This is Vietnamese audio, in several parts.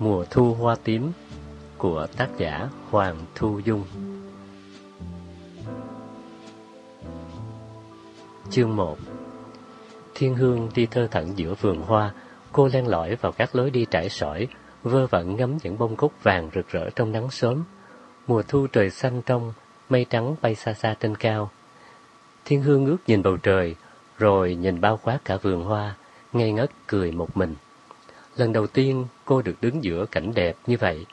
Mùa thu hoa tím của tác giả Hoàng Thu Dung Chương 1 Thiên Hương đi thơ thẩn giữa vườn hoa, cô len lỏi vào các lối đi trải sỏi, vơ vẩn ngắm những bông cúc vàng rực rỡ trong nắng sớm. Mùa thu trời xanh trong, mây trắng bay xa xa trên cao. Thiên Hương ngước nhìn bầu trời, rồi nhìn bao quát cả vườn hoa, ngây ngất cười một mình. Lần đầu tiên cô được đứng giữa cảnh đẹp như vậy.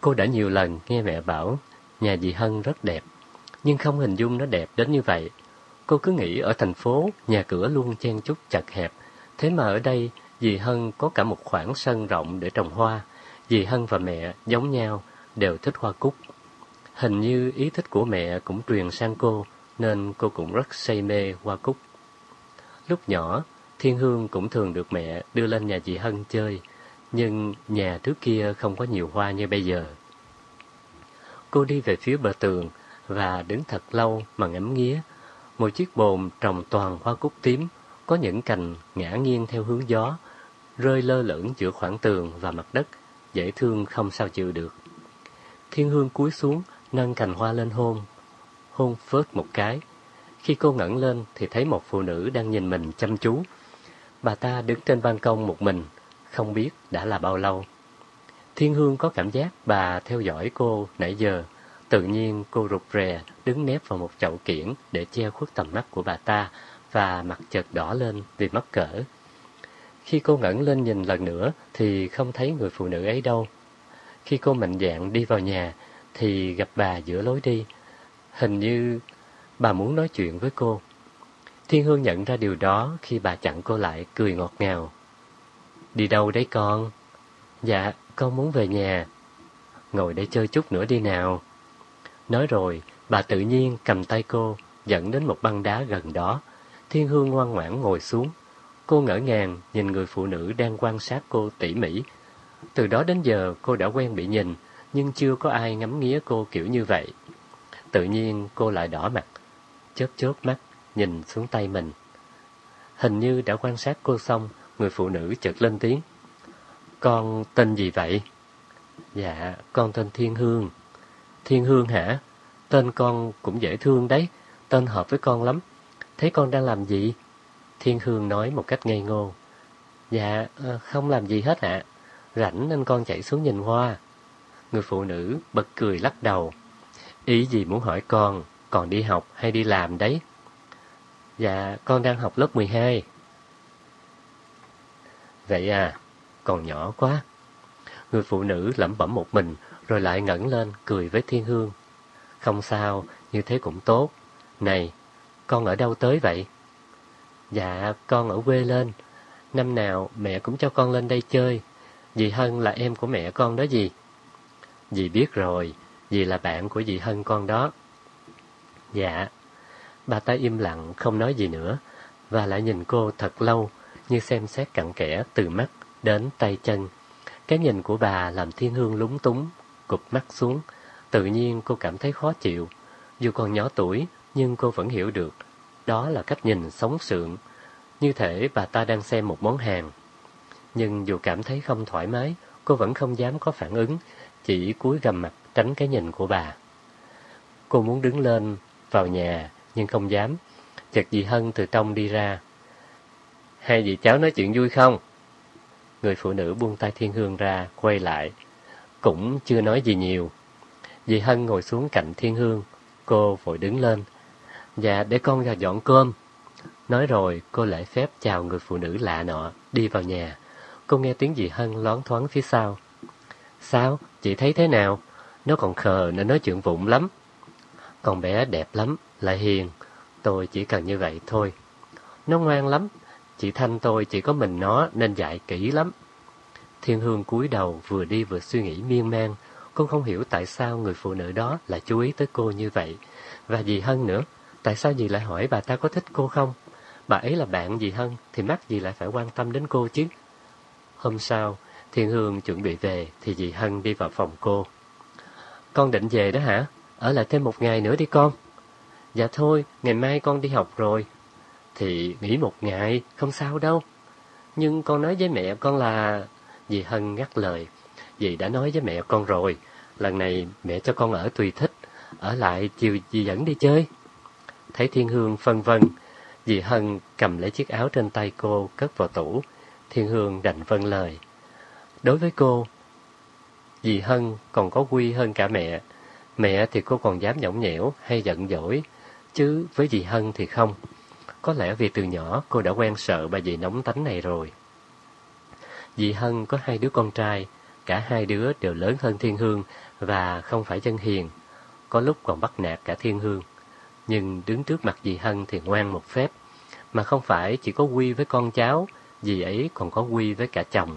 Cô đã nhiều lần nghe mẹ bảo nhà dì Hân rất đẹp, nhưng không hình dung nó đẹp đến như vậy. Cô cứ nghĩ ở thành phố nhà cửa luôn chen chúc chặt hẹp, thế mà ở đây dì Hân có cả một khoảng sân rộng để trồng hoa. Dì Hân và mẹ giống nhau, đều thích hoa cúc. Hình như ý thích của mẹ cũng truyền sang cô, nên cô cũng rất say mê hoa cúc. Lúc nhỏ, Thiên Hương cũng thường được mẹ đưa lên nhà chị Hân chơi, nhưng nhà trước kia không có nhiều hoa như bây giờ. Cô đi về phía bờ tường và đứng thật lâu mà ngắm nghía. Một chiếc bồn trồng toàn hoa cúc tím, có những cành ngã nghiêng theo hướng gió, rơi lơ lửng giữa khoảng tường và mặt đất, dễ thương không sao chịu được. Thiên Hương cúi xuống, nâng cành hoa lên hôn, hôn phớt một cái. Khi cô ngẩng lên thì thấy một phụ nữ đang nhìn mình chăm chú. Bà ta đứng trên ban công một mình, không biết đã là bao lâu. Thiên Hương có cảm giác bà theo dõi cô nãy giờ. Tự nhiên cô rụt rè, đứng nép vào một chậu kiển để che khuất tầm mắt của bà ta và mặt chợt đỏ lên vì mắc cỡ. Khi cô ngẩng lên nhìn lần nữa thì không thấy người phụ nữ ấy đâu. Khi cô mạnh dạn đi vào nhà thì gặp bà giữa lối đi. Hình như bà muốn nói chuyện với cô. Thiên Hương nhận ra điều đó khi bà chặn cô lại cười ngọt ngào. Đi đâu đấy con? Dạ, con muốn về nhà. Ngồi để chơi chút nữa đi nào. Nói rồi, bà tự nhiên cầm tay cô, dẫn đến một băng đá gần đó. Thiên Hương ngoan ngoãn ngồi xuống. Cô ngỡ ngàng nhìn người phụ nữ đang quan sát cô tỉ mỉ. Từ đó đến giờ cô đã quen bị nhìn, nhưng chưa có ai ngắm nghía cô kiểu như vậy. Tự nhiên cô lại đỏ mặt, chớp chớp mắt, nhìn xuống tay mình. Hình như đã quan sát cô xong, người phụ nữ chợt lên tiếng. Con tên gì vậy? Dạ, con tên Thiên Hương. Thiên Hương hả? Tên con cũng dễ thương đấy, tên hợp với con lắm. Thế con đang làm gì? Thiên Hương nói một cách ngây ngô. Dạ, ờ, không làm gì hết ạ. Rảnh nên con chạy xuống nhìn hoa. Người phụ nữ bật cười lắc đầu. Ý gì muốn hỏi con, còn đi học hay đi làm đấy? Dạ, con đang học lớp 12. Vậy à, còn nhỏ quá. Người phụ nữ lẩm bẩm một mình, rồi lại ngẩng lên, cười với Thiên Hương. Không sao, như thế cũng tốt. Này, con ở đâu tới vậy? Dạ, con ở quê lên. Năm nào mẹ cũng cho con lên đây chơi. Dì Hân là em của mẹ con đó gì? Dì biết rồi, dì là bạn của dì Hân con đó. Dạ. Bà ta im lặng, không nói gì nữa, và lại nhìn cô thật lâu, như xem xét cặn kẽ từ mắt đến tay chân. Cái nhìn của bà làm thiên hương lúng túng, cụp mắt xuống. Tự nhiên cô cảm thấy khó chịu. Dù còn nhỏ tuổi, nhưng cô vẫn hiểu được. Đó là cách nhìn sống sượng. Như thể bà ta đang xem một món hàng. Nhưng dù cảm thấy không thoải mái, cô vẫn không dám có phản ứng, chỉ cúi gầm mặt tránh cái nhìn của bà. Cô muốn đứng lên, vào nhà, nhưng không dám. Chợt dì Hân từ trong đi ra. Hai dì cháu nói chuyện vui không? Người phụ nữ buông tay thiên hương ra, quay lại. Cũng chưa nói gì nhiều. Dì Hân ngồi xuống cạnh thiên hương. Cô vội đứng lên. Dạ, để con ra dọn cơm. Nói rồi, cô lại phép chào người phụ nữ lạ nọ, đi vào nhà. Cô nghe tiếng dì Hân loáng thoáng phía sau. Sao? Chị thấy thế nào? Nó còn khờ nên nói chuyện vụng lắm. Con bé đẹp lắm, lại hiền. Tôi chỉ cần như vậy thôi. Nó ngoan lắm. Chị Thanh tôi chỉ có mình nó nên dạy kỹ lắm. Thiên Hương cúi đầu vừa đi vừa suy nghĩ miên man. Cô không hiểu tại sao người phụ nữ đó lại chú ý tới cô như vậy. Và dì Hân nữa, tại sao dì lại hỏi bà ta có thích cô không? Bà ấy là bạn dì Hân thì mắc dì lại phải quan tâm đến cô chứ. Hôm sau, Thiên Hương chuẩn bị về thì dì Hân đi vào phòng cô. Con định về đó hả? Ở lại thêm một ngày nữa đi con. Dạ thôi, ngày mai con đi học rồi. Thì nghỉ một ngày, không sao đâu. Nhưng con nói với mẹ con là... Dì Hân ngắt lời. dì đã nói với mẹ con rồi, lần này mẹ cho con ở tùy thích, ở lại chiều dì dẫn đi chơi. Thấy Thiên Hương phân vân, dì Hân cầm lấy chiếc áo trên tay cô cất vào tủ, Thiên Hương đành vâng lời. Đối với cô, dì Hân còn có quy hơn cả mẹ. Mẹ thì cô còn dám nhõng nhẽo hay giận dỗi, chứ với dì Hân thì không. Có lẽ vì từ nhỏ cô đã quen sợ bà dì nóng tánh này rồi. Dì Hân có hai đứa con trai, cả hai đứa đều lớn hơn Thiên Hương và không phải chân hiền, có lúc còn bắt nạt cả Thiên Hương. Nhưng đứng trước mặt dì Hân thì ngoan một phép, mà không phải chỉ có quy với con cháu, dì ấy còn có quy với cả chồng.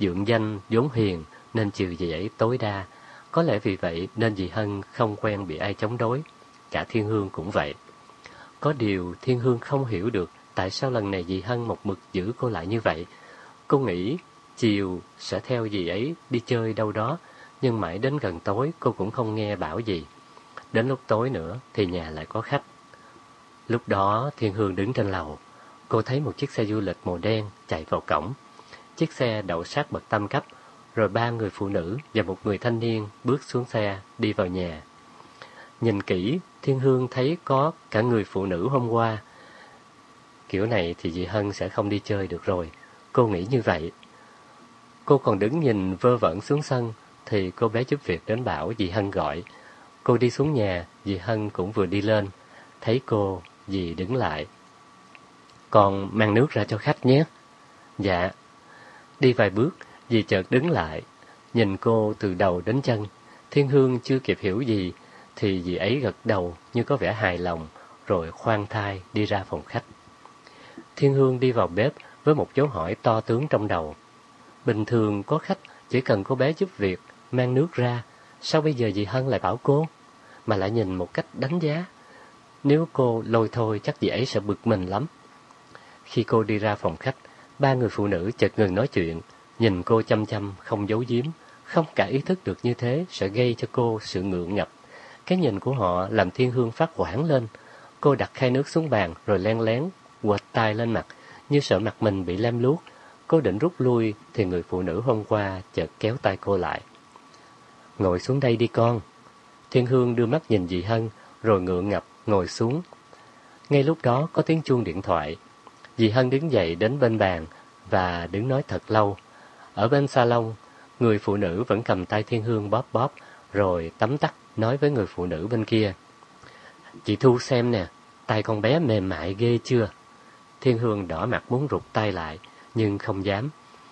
dưỡng danh vốn hiền nên chiều dì ấy tối đa, có lẽ vì vậy nên dì Hân không quen bị ai chống đối, cả Thiên Hương cũng vậy. Có điều Thiên Hương không hiểu được tại sao lần này dì Hân một mực giữ cô lại như vậy. Cô nghĩ chiều sẽ theo dì ấy đi chơi đâu đó, nhưng mãi đến gần tối cô cũng không nghe bảo gì. Đến lúc tối nữa thì nhà lại có khách. Lúc đó Thiên Hương đứng trên lầu, cô thấy một chiếc xe du lịch màu đen chạy vào cổng. Chiếc xe đậu sát bậc tam cấp, rồi ba người phụ nữ và một người thanh niên bước xuống xe đi vào nhà. Nhìn kỹ, Thiên Hương thấy có cả người phụ nữ hôm qua. Kiểu này thì dì Hân sẽ không đi chơi được rồi. Cô nghĩ như vậy. Cô còn đứng nhìn vơ vẩn xuống sân, thì cô bé giúp việc đến bảo dì Hân gọi. Cô đi xuống nhà, dì Hân cũng vừa đi lên. Thấy cô, dì đứng lại. Còn mang nước ra cho khách nhé. Dạ. Đi vài bước, dì chợt đứng lại, nhìn cô từ đầu đến chân. Thiên Hương chưa kịp hiểu gì, thì dì ấy gật đầu như có vẻ hài lòng, rồi khoan thai đi ra phòng khách. Thiên Hương đi vào bếp với một dấu hỏi to tướng trong đầu. Bình thường có khách chỉ cần cô bé giúp việc, mang nước ra, sao bây giờ dì Hân lại bảo cô? Mà lại nhìn một cách đánh giá. Nếu cô lôi thôi chắc dì ấy sẽ bực mình lắm. Khi cô đi ra phòng khách, ba người phụ nữ chợt ngừng nói chuyện, nhìn cô chăm chăm, không giấu giếm, không cả ý thức được như thế sẽ gây cho cô sự ngượng ngập. Cái nhìn của họ làm thiên hương phát quảng lên. Cô đặt khay nước xuống bàn rồi len lén, quệt tay lên mặt, như sợ mặt mình bị lem luốc. Cô định rút lui thì người phụ nữ hôm qua chợt kéo tay cô lại. Ngồi xuống đây đi con. Thiên Hương đưa mắt nhìn dì Hân, rồi ngượng ngập, ngồi xuống. Ngay lúc đó có tiếng chuông điện thoại. Dì Hân đứng dậy đến bên bàn và đứng nói thật lâu. Ở bên salon, người phụ nữ vẫn cầm tay Thiên Hương bóp bóp, rồi tắm tắt nói với người phụ nữ bên kia. Chị Thu xem nè, tay con bé mềm mại ghê chưa? Thiên Hương đỏ mặt muốn rụt tay lại, nhưng không dám.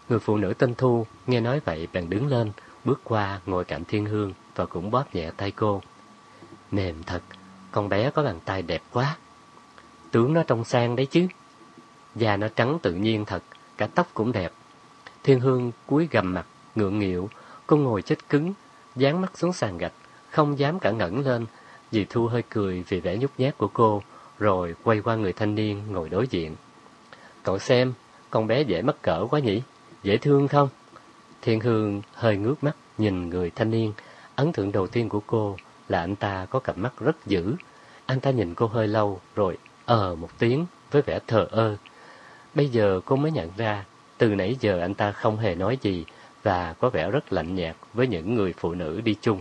Người phụ nữ tên Thu nghe nói vậy bèn đứng lên, bước qua ngồi cạnh Thiên Hương và cũng bóp nhẹ tay cô. Mềm thật, con bé có bàn tay đẹp quá. Tướng nó trong sang đấy chứ. Da nó trắng tự nhiên thật, cả tóc cũng đẹp. Thiên Hương cúi gầm mặt, ngượng nghịu, cô ngồi chết cứng, dán mắt xuống sàn gạch, không dám cả ngẩng lên. Dì Thu hơi cười vì vẻ nhút nhát của cô, rồi quay qua người thanh niên ngồi đối diện. Cậu xem, con bé dễ mắc cỡ quá nhỉ? Dễ thương không? Thiên Hương hơi ngước mắt nhìn người thanh niên. Ấn tượng đầu tiên của cô là anh ta có cặp mắt rất dữ. Anh ta nhìn cô hơi lâu rồi ờ một tiếng với vẻ thờ ơ. Bây giờ cô mới nhận ra, từ nãy giờ anh ta không hề nói gì và có vẻ rất lạnh nhạt với những người phụ nữ đi chung.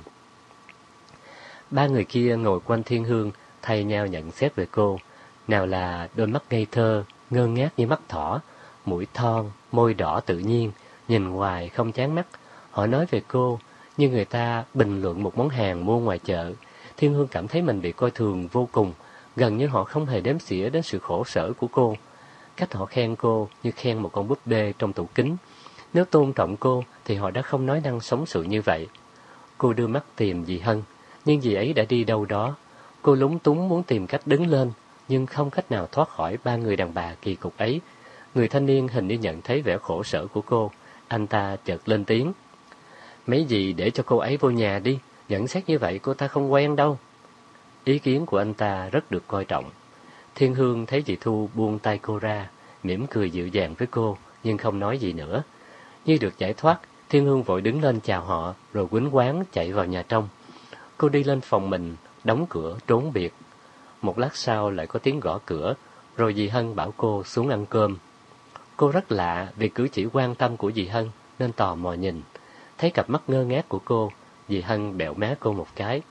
Ba người kia ngồi quanh thiên hương, thay nhau nhận xét về cô. Nào là đôi mắt ngây thơ, ngơ ngác như mắt thỏ, mũi thon, môi đỏ tự nhiên, nhìn hoài không chán mắt. Họ nói về cô, như người ta bình luận một món hàng mua ngoài chợ. Thiên Hương cảm thấy mình bị coi thường vô cùng, gần như họ không hề đếm xỉa đến sự khổ sở của cô. Cách họ khen cô như khen một con búp bê trong tủ kính. Nếu tôn trọng cô thì họ đã không nói năng sống sự như vậy. Cô đưa mắt tìm dì Hân, nhưng dì ấy đã đi đâu đó. Cô lúng túng muốn tìm cách đứng lên, nhưng không cách nào thoát khỏi ba người đàn bà kỳ cục ấy. Người thanh niên hình như nhận thấy vẻ khổ sở của cô. Anh ta chợt lên tiếng. Mấy gì để cho cô ấy vô nhà đi, nhận xét như vậy cô ta không quen đâu. Ý kiến của anh ta rất được coi trọng. Thiên Hương thấy dì Thu buông tay cô ra, mỉm cười dịu dàng với cô, nhưng không nói gì nữa. Như được giải thoát, Thiên Hương vội đứng lên chào họ, rồi quýnh quán chạy vào nhà trong. Cô đi lên phòng mình, đóng cửa, trốn biệt. Một lát sau lại có tiếng gõ cửa, rồi dì Hân bảo cô xuống ăn cơm. Cô rất lạ vì cử chỉ quan tâm của dì Hân, nên tò mò nhìn. Thấy cặp mắt ngơ ngác của cô, dì Hân bẹo má cô một cái.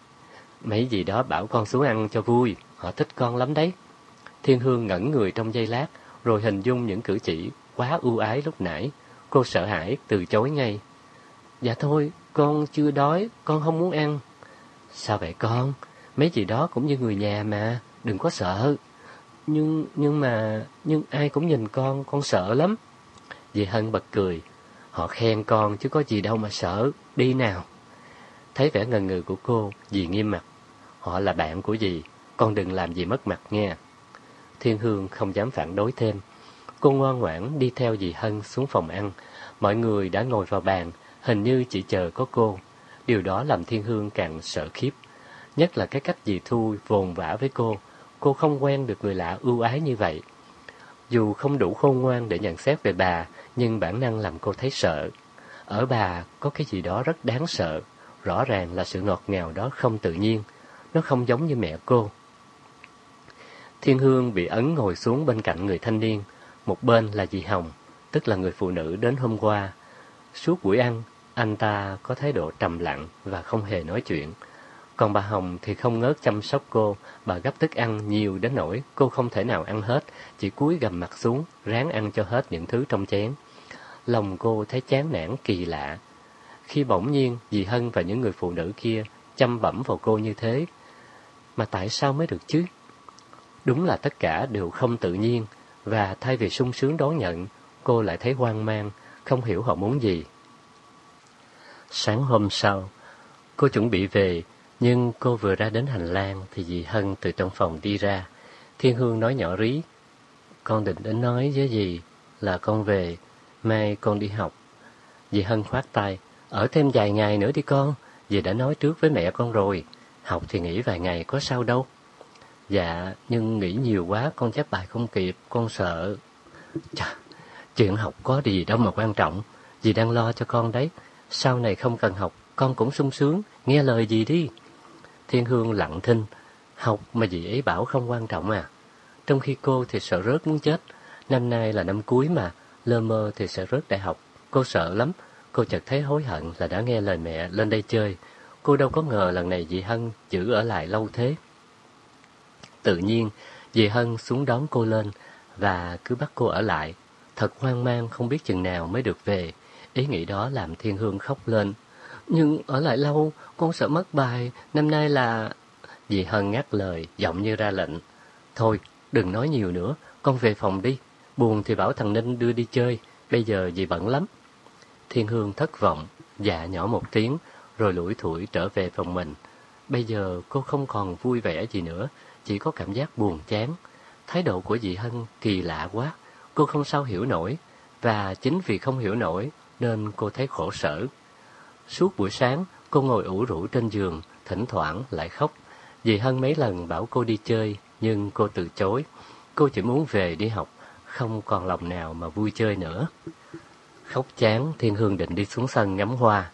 Mấy gì đó bảo con xuống ăn cho vui, họ thích con lắm đấy. Thiên Hương ngẩn người trong giây lát, rồi hình dung những cử chỉ quá ưu ái lúc nãy. Cô sợ hãi, từ chối ngay. Dạ thôi, con chưa đói, con không muốn ăn. Sao vậy con? Mấy gì đó cũng như người nhà mà, đừng có sợ. Nhưng, nhưng mà, nhưng ai cũng nhìn con, con sợ lắm. Dì Hân bật cười. Họ khen con chứ có gì đâu mà sợ, đi nào. Thấy vẻ ngần ngừ của cô, dì nghiêm mặt. Họ là bạn của dì, con đừng làm gì mất mặt nghe Thiên Hương không dám phản đối thêm. Cô ngoan ngoãn đi theo dì Hân xuống phòng ăn. Mọi người đã ngồi vào bàn, hình như chỉ chờ có cô. Điều đó làm Thiên Hương càng sợ khiếp. Nhất là cái cách dì Thu vồn vã với cô. Cô không quen được người lạ ưu ái như vậy. Dù không đủ khôn ngoan để nhận xét về bà, nhưng bản năng làm cô thấy sợ. Ở bà có cái gì đó rất đáng sợ, rõ ràng là sự ngọt ngào đó không tự nhiên, nó không giống như mẹ cô. Thiên Hương bị ấn ngồi xuống bên cạnh người thanh niên, một bên là dì Hồng, tức là người phụ nữ đến hôm qua. Suốt buổi ăn, anh ta có thái độ trầm lặng và không hề nói chuyện. Còn bà Hồng thì không ngớt chăm sóc cô, bà gấp thức ăn nhiều đến nỗi cô không thể nào ăn hết, chỉ cúi gầm mặt xuống, ráng ăn cho hết những thứ trong chén. Lòng cô thấy chán nản kỳ lạ. Khi bỗng nhiên dì Hân và những người phụ nữ kia chăm bẩm vào cô như thế, mà tại sao mới được chứ? Đúng là tất cả đều không tự nhiên, và thay vì sung sướng đón nhận, cô lại thấy hoang mang, không hiểu họ muốn gì. Sáng hôm sau, cô chuẩn bị về, nhưng cô vừa ra đến hành lang thì dì Hân từ trong phòng đi ra. Thiên Hương nói nhỏ rí, con định đến nói với dì là con về, mai con đi học. Dì Hân khoát tay, ở thêm vài ngày nữa đi con, dì đã nói trước với mẹ con rồi, học thì nghỉ vài ngày có sao đâu. Dạ, nhưng nghĩ nhiều quá con chép bài không kịp, con sợ. Chà, chuyện học có gì đâu mà quan trọng, dì đang lo cho con đấy. Sau này không cần học, con cũng sung sướng, nghe lời gì đi. Thiên Hương lặng thinh, học mà dì ấy bảo không quan trọng à. Trong khi cô thì sợ rớt muốn chết, năm nay là năm cuối mà, lơ mơ thì sẽ rớt đại học. Cô sợ lắm, cô chợt thấy hối hận là đã nghe lời mẹ lên đây chơi. Cô đâu có ngờ lần này dì Hân giữ ở lại lâu thế. Tự nhiên, dì Hân xuống đón cô lên và cứ bắt cô ở lại. Thật hoang mang không biết chừng nào mới được về. Ý nghĩ đó làm Thiên Hương khóc lên. Nhưng ở lại lâu, con sợ mất bài, năm nay là... Dì Hân ngắt lời, giọng như ra lệnh. Thôi, đừng nói nhiều nữa, con về phòng đi. Buồn thì bảo thằng Ninh đưa đi chơi, bây giờ dì bận lắm. Thiên Hương thất vọng, dạ nhỏ một tiếng, rồi lủi thủi trở về phòng mình. Bây giờ cô không còn vui vẻ gì nữa, chỉ có cảm giác buồn chán. Thái độ của dì Hân kỳ lạ quá, cô không sao hiểu nổi, và chính vì không hiểu nổi nên cô thấy khổ sở. Suốt buổi sáng, cô ngồi ủ rũ trên giường, thỉnh thoảng lại khóc. Dì Hân mấy lần bảo cô đi chơi, nhưng cô từ chối. Cô chỉ muốn về đi học, không còn lòng nào mà vui chơi nữa. Khóc chán, Thiên Hương định đi xuống sân ngắm hoa.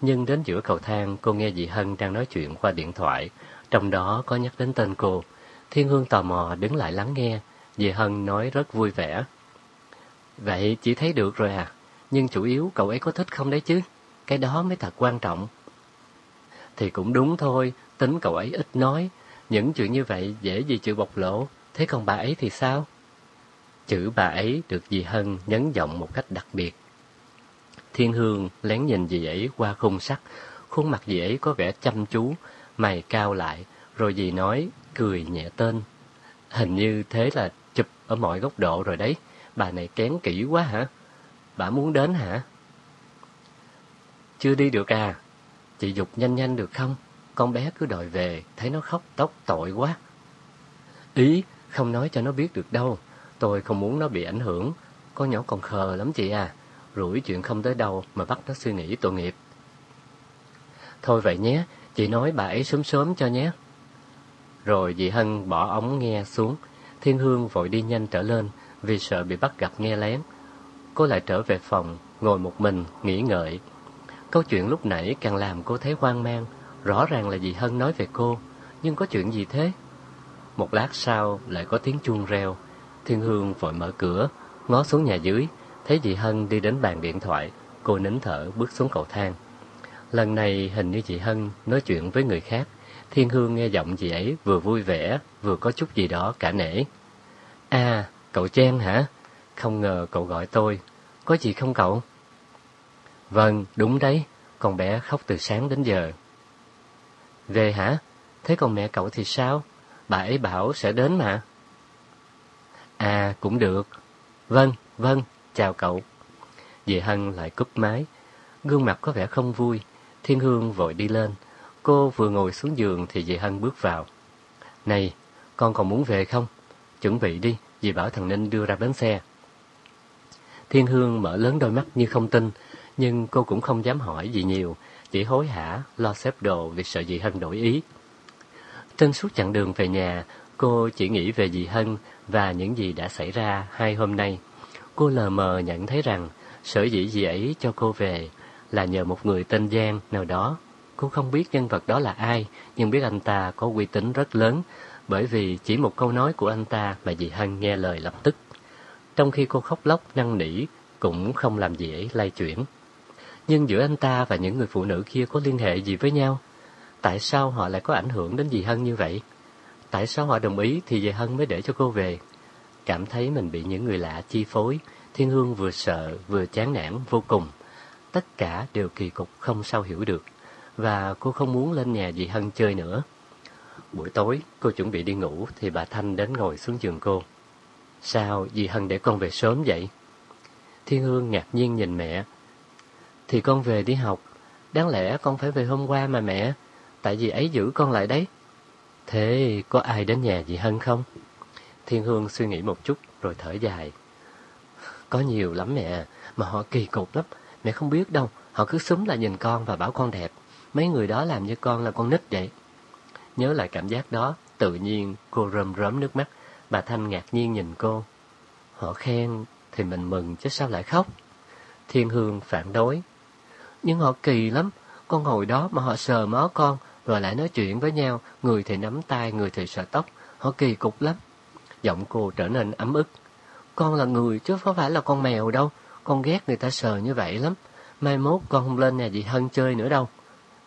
Nhưng đến giữa cầu thang, cô nghe dì Hân đang nói chuyện qua điện thoại. Trong đó có nhắc đến tên cô. Thiên Hương tò mò đứng lại lắng nghe. Dì Hân nói rất vui vẻ. Vậy chỉ thấy được rồi à? Nhưng chủ yếu cậu ấy có thích không đấy chứ? Cái đó mới thật quan trọng. Thì cũng đúng thôi, tính cậu ấy ít nói. Những chuyện như vậy dễ gì chịu bộc lộ. Thế còn bà ấy thì sao? Chữ bà ấy được dì Hân nhấn giọng một cách đặc biệt. Thiên Hương lén nhìn dì ấy qua khung sắt, khuôn mặt dì ấy có vẻ chăm chú, mày cao lại, rồi dì nói, cười nhẹ tên. Hình như thế là chụp ở mọi góc độ rồi đấy, bà này kén kỹ quá hả? Bà muốn đến hả? Chưa đi được à? Chị dục nhanh nhanh được không? Con bé cứ đòi về, thấy nó khóc tóc tội quá. Ý, không nói cho nó biết được đâu. Tôi không muốn nó bị ảnh hưởng. Con nhỏ còn khờ lắm chị à. Rủi chuyện không tới đâu mà bắt nó suy nghĩ tội nghiệp. Thôi vậy nhé, chị nói bà ấy sớm sớm cho nhé. Rồi dì Hân bỏ ống nghe xuống. Thiên Hương vội đi nhanh trở lên vì sợ bị bắt gặp nghe lén. Cô lại trở về phòng, ngồi một mình, nghĩ ngợi. Câu chuyện lúc nãy càng làm cô thấy hoang mang. Rõ ràng là dì Hân nói về cô, nhưng có chuyện gì thế? Một lát sau lại có tiếng chuông reo. Thiên Hương vội mở cửa, ngó xuống nhà dưới, thấy dì Hân đi đến bàn điện thoại. Cô nín thở bước xuống cầu thang. Lần này hình như chị Hân nói chuyện với người khác. Thiên Hương nghe giọng chị ấy vừa vui vẻ, vừa có chút gì đó cả nể. À, cậu Trang hả? Không ngờ cậu gọi tôi. Có gì không cậu? Vâng, đúng đấy. Con bé khóc từ sáng đến giờ. Về hả? Thế còn mẹ cậu thì sao? Bà ấy bảo sẽ đến mà. À, cũng được. Vâng, vâng, chào cậu. Dì Hân lại cúp máy. Gương mặt có vẻ không vui. Thiên Hương vội đi lên. Cô vừa ngồi xuống giường thì dì Hân bước vào. Này, con còn muốn về không? Chuẩn bị đi, dì bảo thằng Ninh đưa ra bến xe. Thiên Hương mở lớn đôi mắt như không tin, nhưng cô cũng không dám hỏi gì nhiều, chỉ hối hả lo xếp đồ vì sợ dì Hân đổi ý. Trên suốt chặng đường về nhà, cô chỉ nghĩ về dì Hân và những gì đã xảy ra hai hôm nay. Cô lờ mờ nhận thấy rằng sở dĩ dì ấy cho cô về là nhờ một người tên Giang nào đó. Cô không biết nhân vật đó là ai, nhưng biết anh ta có uy tín rất lớn, bởi vì chỉ một câu nói của anh ta mà dì Hân nghe lời lập tức. Trong khi cô khóc lóc năn nỉ, cũng không làm gì ấy lay chuyển. Nhưng giữa anh ta và những người phụ nữ kia có liên hệ gì với nhau? Tại sao họ lại có ảnh hưởng đến dì Hân như vậy? Tại sao họ đồng ý thì dì Hân mới để cho cô về? Cảm thấy mình bị những người lạ chi phối, Thiên Hương vừa sợ vừa chán nản vô cùng. Tất cả đều kỳ cục không sao hiểu được, và cô không muốn lên nhà dì Hân chơi nữa. Buổi tối, cô chuẩn bị đi ngủ thì bà Thanh đến ngồi xuống giường cô. Sao dì Hân để con về sớm vậy? Thiên Hương ngạc nhiên nhìn mẹ. Thì con về đi học, đáng lẽ con phải về hôm qua mà mẹ, tại vì ấy giữ con lại đấy. Thế có ai đến nhà dì Hân không? Thiên Hương suy nghĩ một chút rồi thở dài. Có nhiều lắm mẹ, mà họ kỳ cục lắm, mẹ không biết đâu, họ cứ súng lại nhìn con và bảo con đẹp. Mấy người đó làm như con là con nít vậy. Nhớ lại cảm giác đó, tự nhiên cô rơm rớm nước mắt, bà Thanh ngạc nhiên nhìn cô. Họ khen thì mình mừng chứ sao lại khóc. Thiên Hương phản đối. Nhưng họ kỳ lắm, con ngồi đó mà họ sờ mó con, rồi lại nói chuyện với nhau, người thì nắm tay, người thì sờ tóc, họ kỳ cục lắm. Giọng cô trở nên ấm ức. Con là người chứ không phải là con mèo đâu, con ghét người ta sờ như vậy lắm. Mai mốt con không lên nhà dì Hân chơi nữa đâu.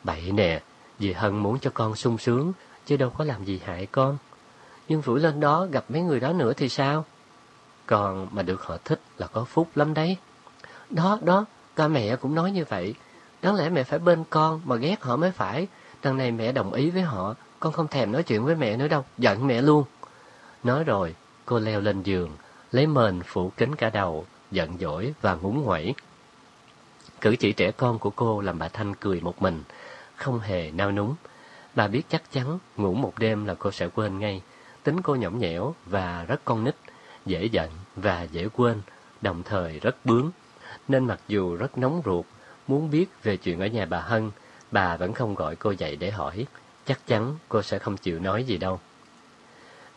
Bậy nè, dì Hân muốn cho con sung sướng, chứ đâu có làm gì hại con. Nhưng rủi lên đó gặp mấy người đó nữa thì sao? Còn mà được họ thích là có phúc lắm đấy. Đó, đó, ca mẹ cũng nói như vậy. Đáng lẽ mẹ phải bên con mà ghét họ mới phải. Đằng này mẹ đồng ý với họ, con không thèm nói chuyện với mẹ nữa đâu, giận mẹ luôn. Nói rồi, cô leo lên giường, lấy mền phủ kín cả đầu, giận dỗi và ngúng nguẩy. Cử chỉ trẻ con của cô làm bà Thanh cười một mình, không hề nao núng. Bà biết chắc chắn ngủ một đêm là cô sẽ quên ngay. Tính cô nhõng nhẽo và rất con nít, dễ giận và dễ quên, đồng thời rất bướng. Nên mặc dù rất nóng ruột, muốn biết về chuyện ở nhà bà Hân, bà vẫn không gọi cô dậy để hỏi. Chắc chắn cô sẽ không chịu nói gì đâu.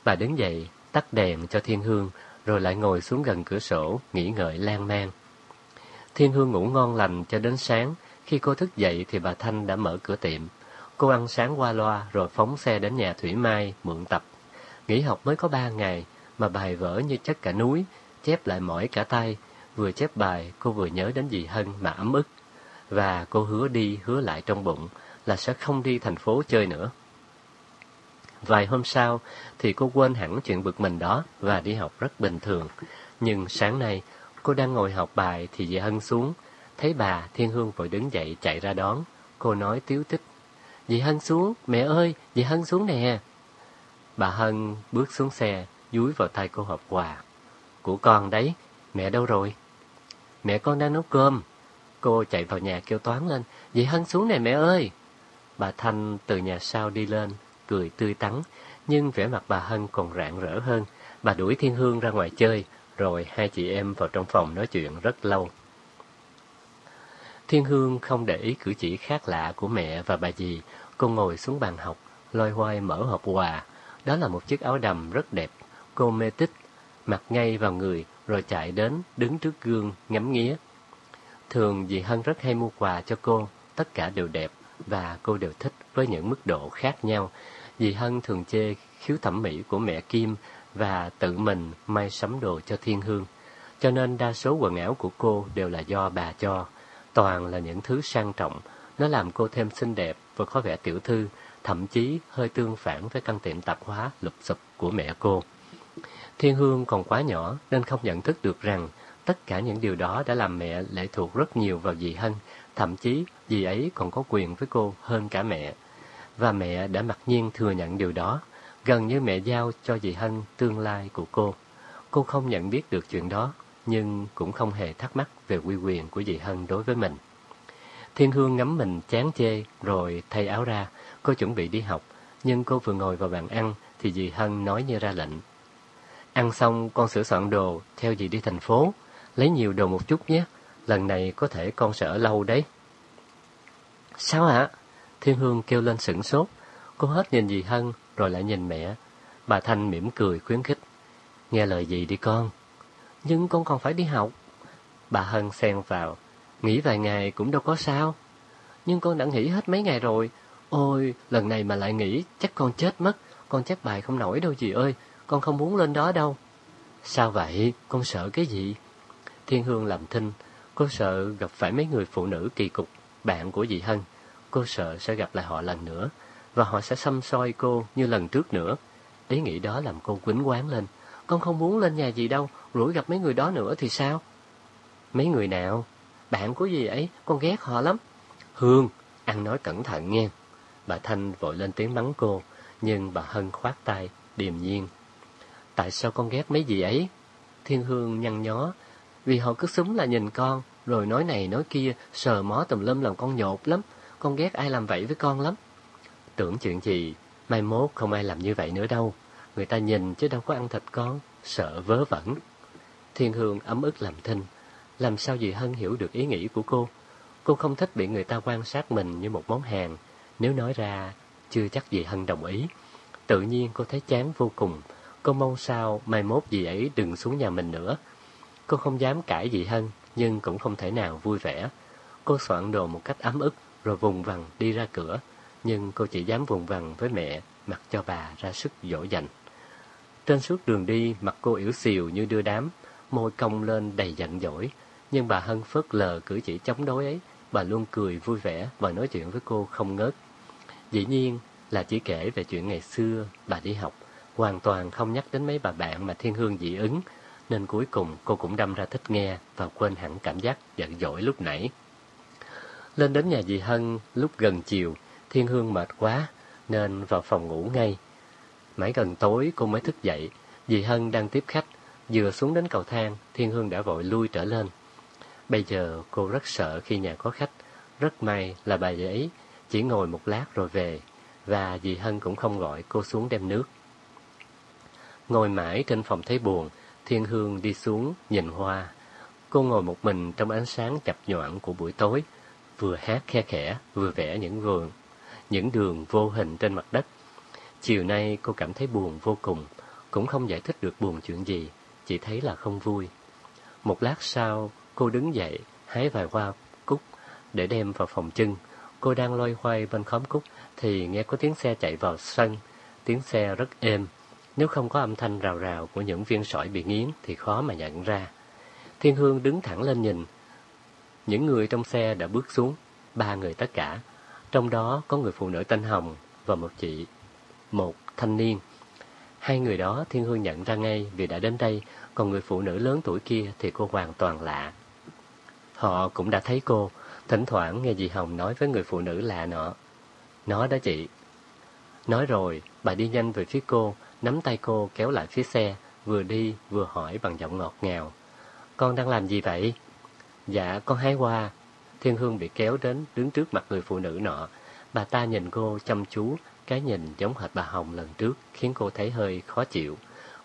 Bà đứng dậy, tắt đèn cho Thiên Hương, rồi lại ngồi xuống gần cửa sổ, nghĩ ngợi lan man. Thiên Hương ngủ ngon lành cho đến sáng, khi cô thức dậy thì bà Thanh đã mở cửa tiệm. Cô ăn sáng qua loa rồi phóng xe đến nhà Thủy Mai mượn tập. Nghỉ học mới có ba ngày, mà bài vở như chất cả núi, chép lại mỏi cả tay. Vừa chép bài, cô vừa nhớ đến dì Hân mà ấm ức. Và cô hứa đi, hứa lại trong bụng là sẽ không đi thành phố chơi nữa. Vài hôm sau thì cô quên hẳn chuyện bực mình đó và đi học rất bình thường. Nhưng sáng nay, cô đang ngồi học bài thì dì Hân xuống. Thấy bà, Thiên Hương vội đứng dậy chạy ra đón. Cô nói tiếu tích. Dì Hân xuống, mẹ ơi, dì Hân xuống nè. Bà Hân bước xuống xe, dúi vào tay cô hộp quà. Của con đấy, mẹ đâu rồi? Mẹ con đang nấu cơm. Cô chạy vào nhà kêu toán lên. Dì Hân xuống này mẹ ơi. Bà Thanh từ nhà sau đi lên, cười tươi tắn, nhưng vẻ mặt bà Hân còn rạng rỡ hơn. Bà đuổi Thiên Hương ra ngoài chơi, rồi hai chị em vào trong phòng nói chuyện rất lâu. Thiên Hương không để ý cử chỉ khác lạ của mẹ và bà dì. Cô ngồi xuống bàn học, loay hoay mở hộp quà. Đó là một chiếc áo đầm rất đẹp. Cô mê tích, mặc ngay vào người, rồi chạy đến, đứng trước gương, ngắm nghía. Thường dì Hân rất hay mua quà cho cô, tất cả đều đẹp, và cô đều thích với những mức độ khác nhau. Dì Hân thường chê khiếu thẩm mỹ của mẹ Kim và tự mình may sắm đồ cho Thiên Hương. Cho nên đa số quần áo của cô đều là do bà cho, toàn là những thứ sang trọng, Nó làm cô thêm xinh đẹp và có vẻ tiểu thư, thậm chí hơi tương phản với căn tiệm tạp hóa lụp sụp của mẹ cô. Thiên Hương còn quá nhỏ nên không nhận thức được rằng tất cả những điều đó đã làm mẹ lệ thuộc rất nhiều vào dì Hân, thậm chí dì ấy còn có quyền với cô hơn cả mẹ. Và mẹ đã mặc nhiên thừa nhận điều đó, gần như mẹ giao cho dì Hân tương lai của cô. Cô không nhận biết được chuyện đó, nhưng cũng không hề thắc mắc về quy quyền của dì Hân đối với mình. Thiên Hương ngắm mình chán chê rồi thay áo ra, cô chuẩn bị đi học, nhưng cô vừa ngồi vào bàn ăn thì dì Hân nói như ra lệnh. Ăn xong con sửa soạn đồ, theo dì đi thành phố, lấy nhiều đồ một chút nhé, lần này có thể con sẽ ở lâu đấy. Sao ạ? Thiên Hương kêu lên sửng sốt, cô hết nhìn dì Hân rồi lại nhìn mẹ. Bà Thanh mỉm cười khuyến khích. Nghe lời dì đi con. Nhưng con còn phải đi học. Bà Hân xen vào. Nghỉ vài ngày cũng đâu có sao. Nhưng con đã nghỉ hết mấy ngày rồi. Ôi, lần này mà lại nghĩ chắc con chết mất. Con chắc bài không nổi đâu dì ơi. Con không muốn lên đó đâu. Sao vậy? Con sợ cái gì? Thiên Hương làm thinh. Cô sợ gặp phải mấy người phụ nữ kỳ cục, bạn của dì Hân. Cô sợ sẽ gặp lại họ lần nữa. Và họ sẽ xăm soi cô như lần trước nữa. Ý nghĩ đó làm cô quýnh quán lên. Con không muốn lên nhà gì đâu, rủi gặp mấy người đó nữa thì sao? Mấy người nào? Bạn của Dì ấy, con ghét họ lắm. Hương, ăn nói cẩn thận nghe. Bà Thanh vội lên tiếng mắng cô, nhưng bà Hân khoát tay, điềm nhiên. Tại sao con ghét mấy gì ấy? Thiên Hương nhăn nhó, vì họ cứ súng là nhìn con, rồi nói này nói kia, sờ mó tùm lum làm con nhột lắm. Con ghét ai làm vậy với con lắm. Tưởng chuyện gì, mai mốt không ai làm như vậy nữa đâu. Người ta nhìn chứ đâu có ăn thịt con, sợ vớ vẩn. Thiên Hương ấm ức làm thinh. Làm sao dì Hân hiểu được ý nghĩ của cô? Cô không thích bị người ta quan sát mình như một món hàng. Nếu nói ra, chưa chắc dì Hân đồng ý. Tự nhiên cô thấy chán vô cùng. Cô mong sao mai mốt dì ấy đừng xuống nhà mình nữa. Cô không dám cãi dì Hân, nhưng cũng không thể nào vui vẻ. Cô soạn đồ một cách ấm ức, rồi vùng vằng đi ra cửa. Nhưng cô chỉ dám vùng vằng với mẹ, mặc cho bà ra sức dỗ dành. Trên suốt đường đi, mặt cô yếu xìu như đưa đám, môi cong lên đầy giận dỗi. Nhưng bà Hân phớt lờ cử chỉ chống đối ấy, bà luôn cười vui vẻ và nói chuyện với cô không ngớt. Dĩ nhiên là chỉ kể về chuyện ngày xưa bà đi học, hoàn toàn không nhắc đến mấy bà bạn mà Thiên Hương dị ứng, nên cuối cùng cô cũng đâm ra thích nghe và quên hẳn cảm giác giận dỗi lúc nãy. Lên đến nhà dì Hân lúc gần chiều, Thiên Hương mệt quá nên vào phòng ngủ ngay. Mãi gần tối cô mới thức dậy, dì Hân đang tiếp khách, vừa xuống đến cầu thang, Thiên Hương đã vội lui trở lên. Bây giờ cô rất sợ khi nhà có khách, rất may là bà ấy chỉ ngồi một lát rồi về, và dì Hân cũng không gọi cô xuống đem nước. Ngồi mãi trên phòng thấy buồn, Thiên Hương đi xuống nhìn hoa. Cô ngồi một mình trong ánh sáng chập nhoạng của buổi tối, vừa hát khe khẽ, vừa vẽ những vườn, những đường vô hình trên mặt đất. Chiều nay cô cảm thấy buồn vô cùng, cũng không giải thích được buồn chuyện gì, chỉ thấy là không vui. Một lát sau, cô đứng dậy, hái vài hoa cúc để đem vào phòng trưng. Cô đang loay hoay bên khóm cúc thì nghe có tiếng xe chạy vào sân, tiếng xe rất êm. Nếu không có âm thanh rào rào của những viên sỏi bị nghiến thì khó mà nhận ra. Thiên Hương đứng thẳng lên nhìn. Những người trong xe đã bước xuống, ba người tất cả. Trong đó có người phụ nữ tên Hồng và một chị, một thanh niên. Hai người đó Thiên Hương nhận ra ngay vì đã đến đây, còn người phụ nữ lớn tuổi kia thì cô hoàn toàn lạ. Họ cũng đã thấy cô, thỉnh thoảng nghe dì Hồng nói với người phụ nữ lạ nọ. Nó đó chị. Nói rồi, bà đi nhanh về phía cô, nắm tay cô kéo lại phía xe, vừa đi vừa hỏi bằng giọng ngọt ngào. Con đang làm gì vậy? Dạ, con hái hoa. Thiên Hương bị kéo đến, đứng trước mặt người phụ nữ nọ. Bà ta nhìn cô chăm chú, cái nhìn giống hệt bà Hồng lần trước, khiến cô thấy hơi khó chịu.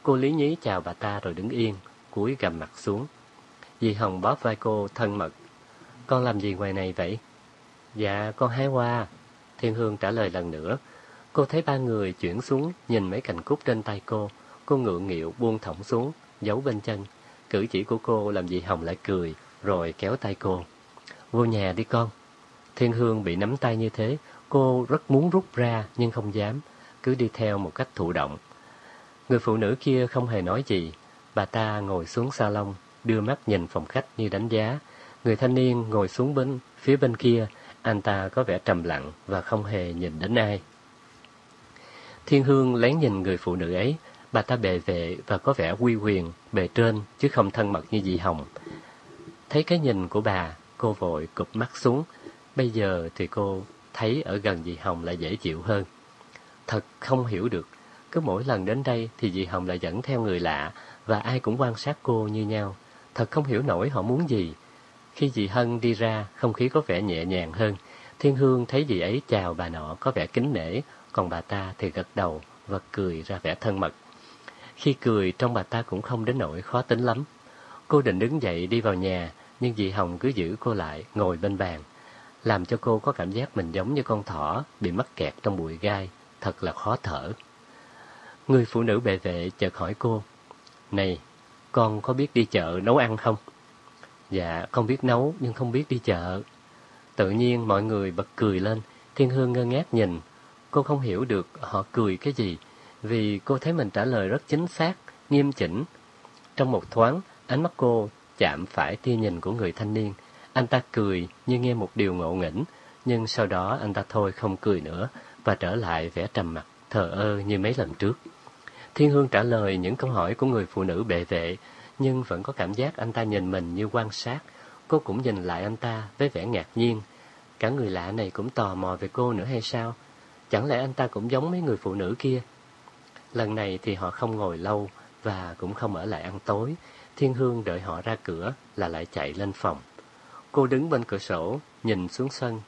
Cô lý nhí chào bà ta rồi đứng yên, cúi gầm mặt xuống. Dì Hồng bóp vai cô thân mật. Con làm gì ngoài này vậy? Dạ, con hái hoa. Thiên Hương trả lời lần nữa. Cô thấy ba người chuyển xuống, nhìn mấy cành cúc trên tay cô. Cô ngượng nghịu buông thõng xuống, giấu bên chân. Cử chỉ của cô làm gì Hồng lại cười, rồi kéo tay cô. Vô nhà đi con. Thiên Hương bị nắm tay như thế, cô rất muốn rút ra nhưng không dám, cứ đi theo một cách thụ động. Người phụ nữ kia không hề nói gì, bà ta ngồi xuống salon, đưa mắt nhìn phòng khách như đánh giá. Người thanh niên ngồi xuống bên phía bên kia, Anh ta có vẻ trầm lặng và không hề nhìn đến ai. Thiên Hương lén nhìn người phụ nữ ấy, bà ta bề vệ và có vẻ uy quyền, bề trên, chứ không thân mật như dì Hồng. Thấy cái nhìn của bà, cô vội cụp mắt xuống. Bây giờ thì cô thấy ở gần dì Hồng lại dễ chịu hơn. Thật không hiểu được, cứ mỗi lần đến đây thì dì Hồng lại dẫn theo người lạ và ai cũng quan sát cô như nhau. Thật không hiểu nổi họ muốn gì. Khi dì Hân đi ra, không khí có vẻ nhẹ nhàng hơn. Thiên Hương thấy dì ấy chào bà nọ có vẻ kính nể, còn bà ta thì gật đầu và cười ra vẻ thân mật. Khi cười, trong bà ta cũng không đến nỗi khó tính lắm. Cô định đứng dậy đi vào nhà, nhưng dì Hồng cứ giữ cô lại, ngồi bên bàn, làm cho cô có cảm giác mình giống như con thỏ bị mắc kẹt trong bụi gai, thật là khó thở. Người phụ nữ bề vệ chợt hỏi cô, Này, con có biết đi chợ nấu ăn không? Dạ, không biết nấu nhưng không biết đi chợ. Tự nhiên mọi người bật cười lên, Thiên Hương ngơ ngác nhìn. Cô không hiểu được họ cười cái gì, vì cô thấy mình trả lời rất chính xác, nghiêm chỉnh. Trong một thoáng, ánh mắt cô chạm phải tia nhìn của người thanh niên. Anh ta cười như nghe một điều ngộ nghĩnh, nhưng sau đó anh ta thôi không cười nữa và trở lại vẻ trầm mặc, thờ ơ như mấy lần trước. Thiên Hương trả lời những câu hỏi của người phụ nữ bệ vệ, nhưng vẫn có cảm giác anh ta nhìn mình như quan sát. Cô cũng nhìn lại anh ta với vẻ ngạc nhiên. Cả người lạ này cũng tò mò về cô nữa hay sao? Chẳng lẽ anh ta cũng giống mấy người phụ nữ kia? Lần này thì họ không ngồi lâu và cũng không ở lại ăn tối. Thiên Hương đợi họ ra cửa là lại chạy lên phòng. Cô đứng bên cửa sổ, nhìn xuống sân.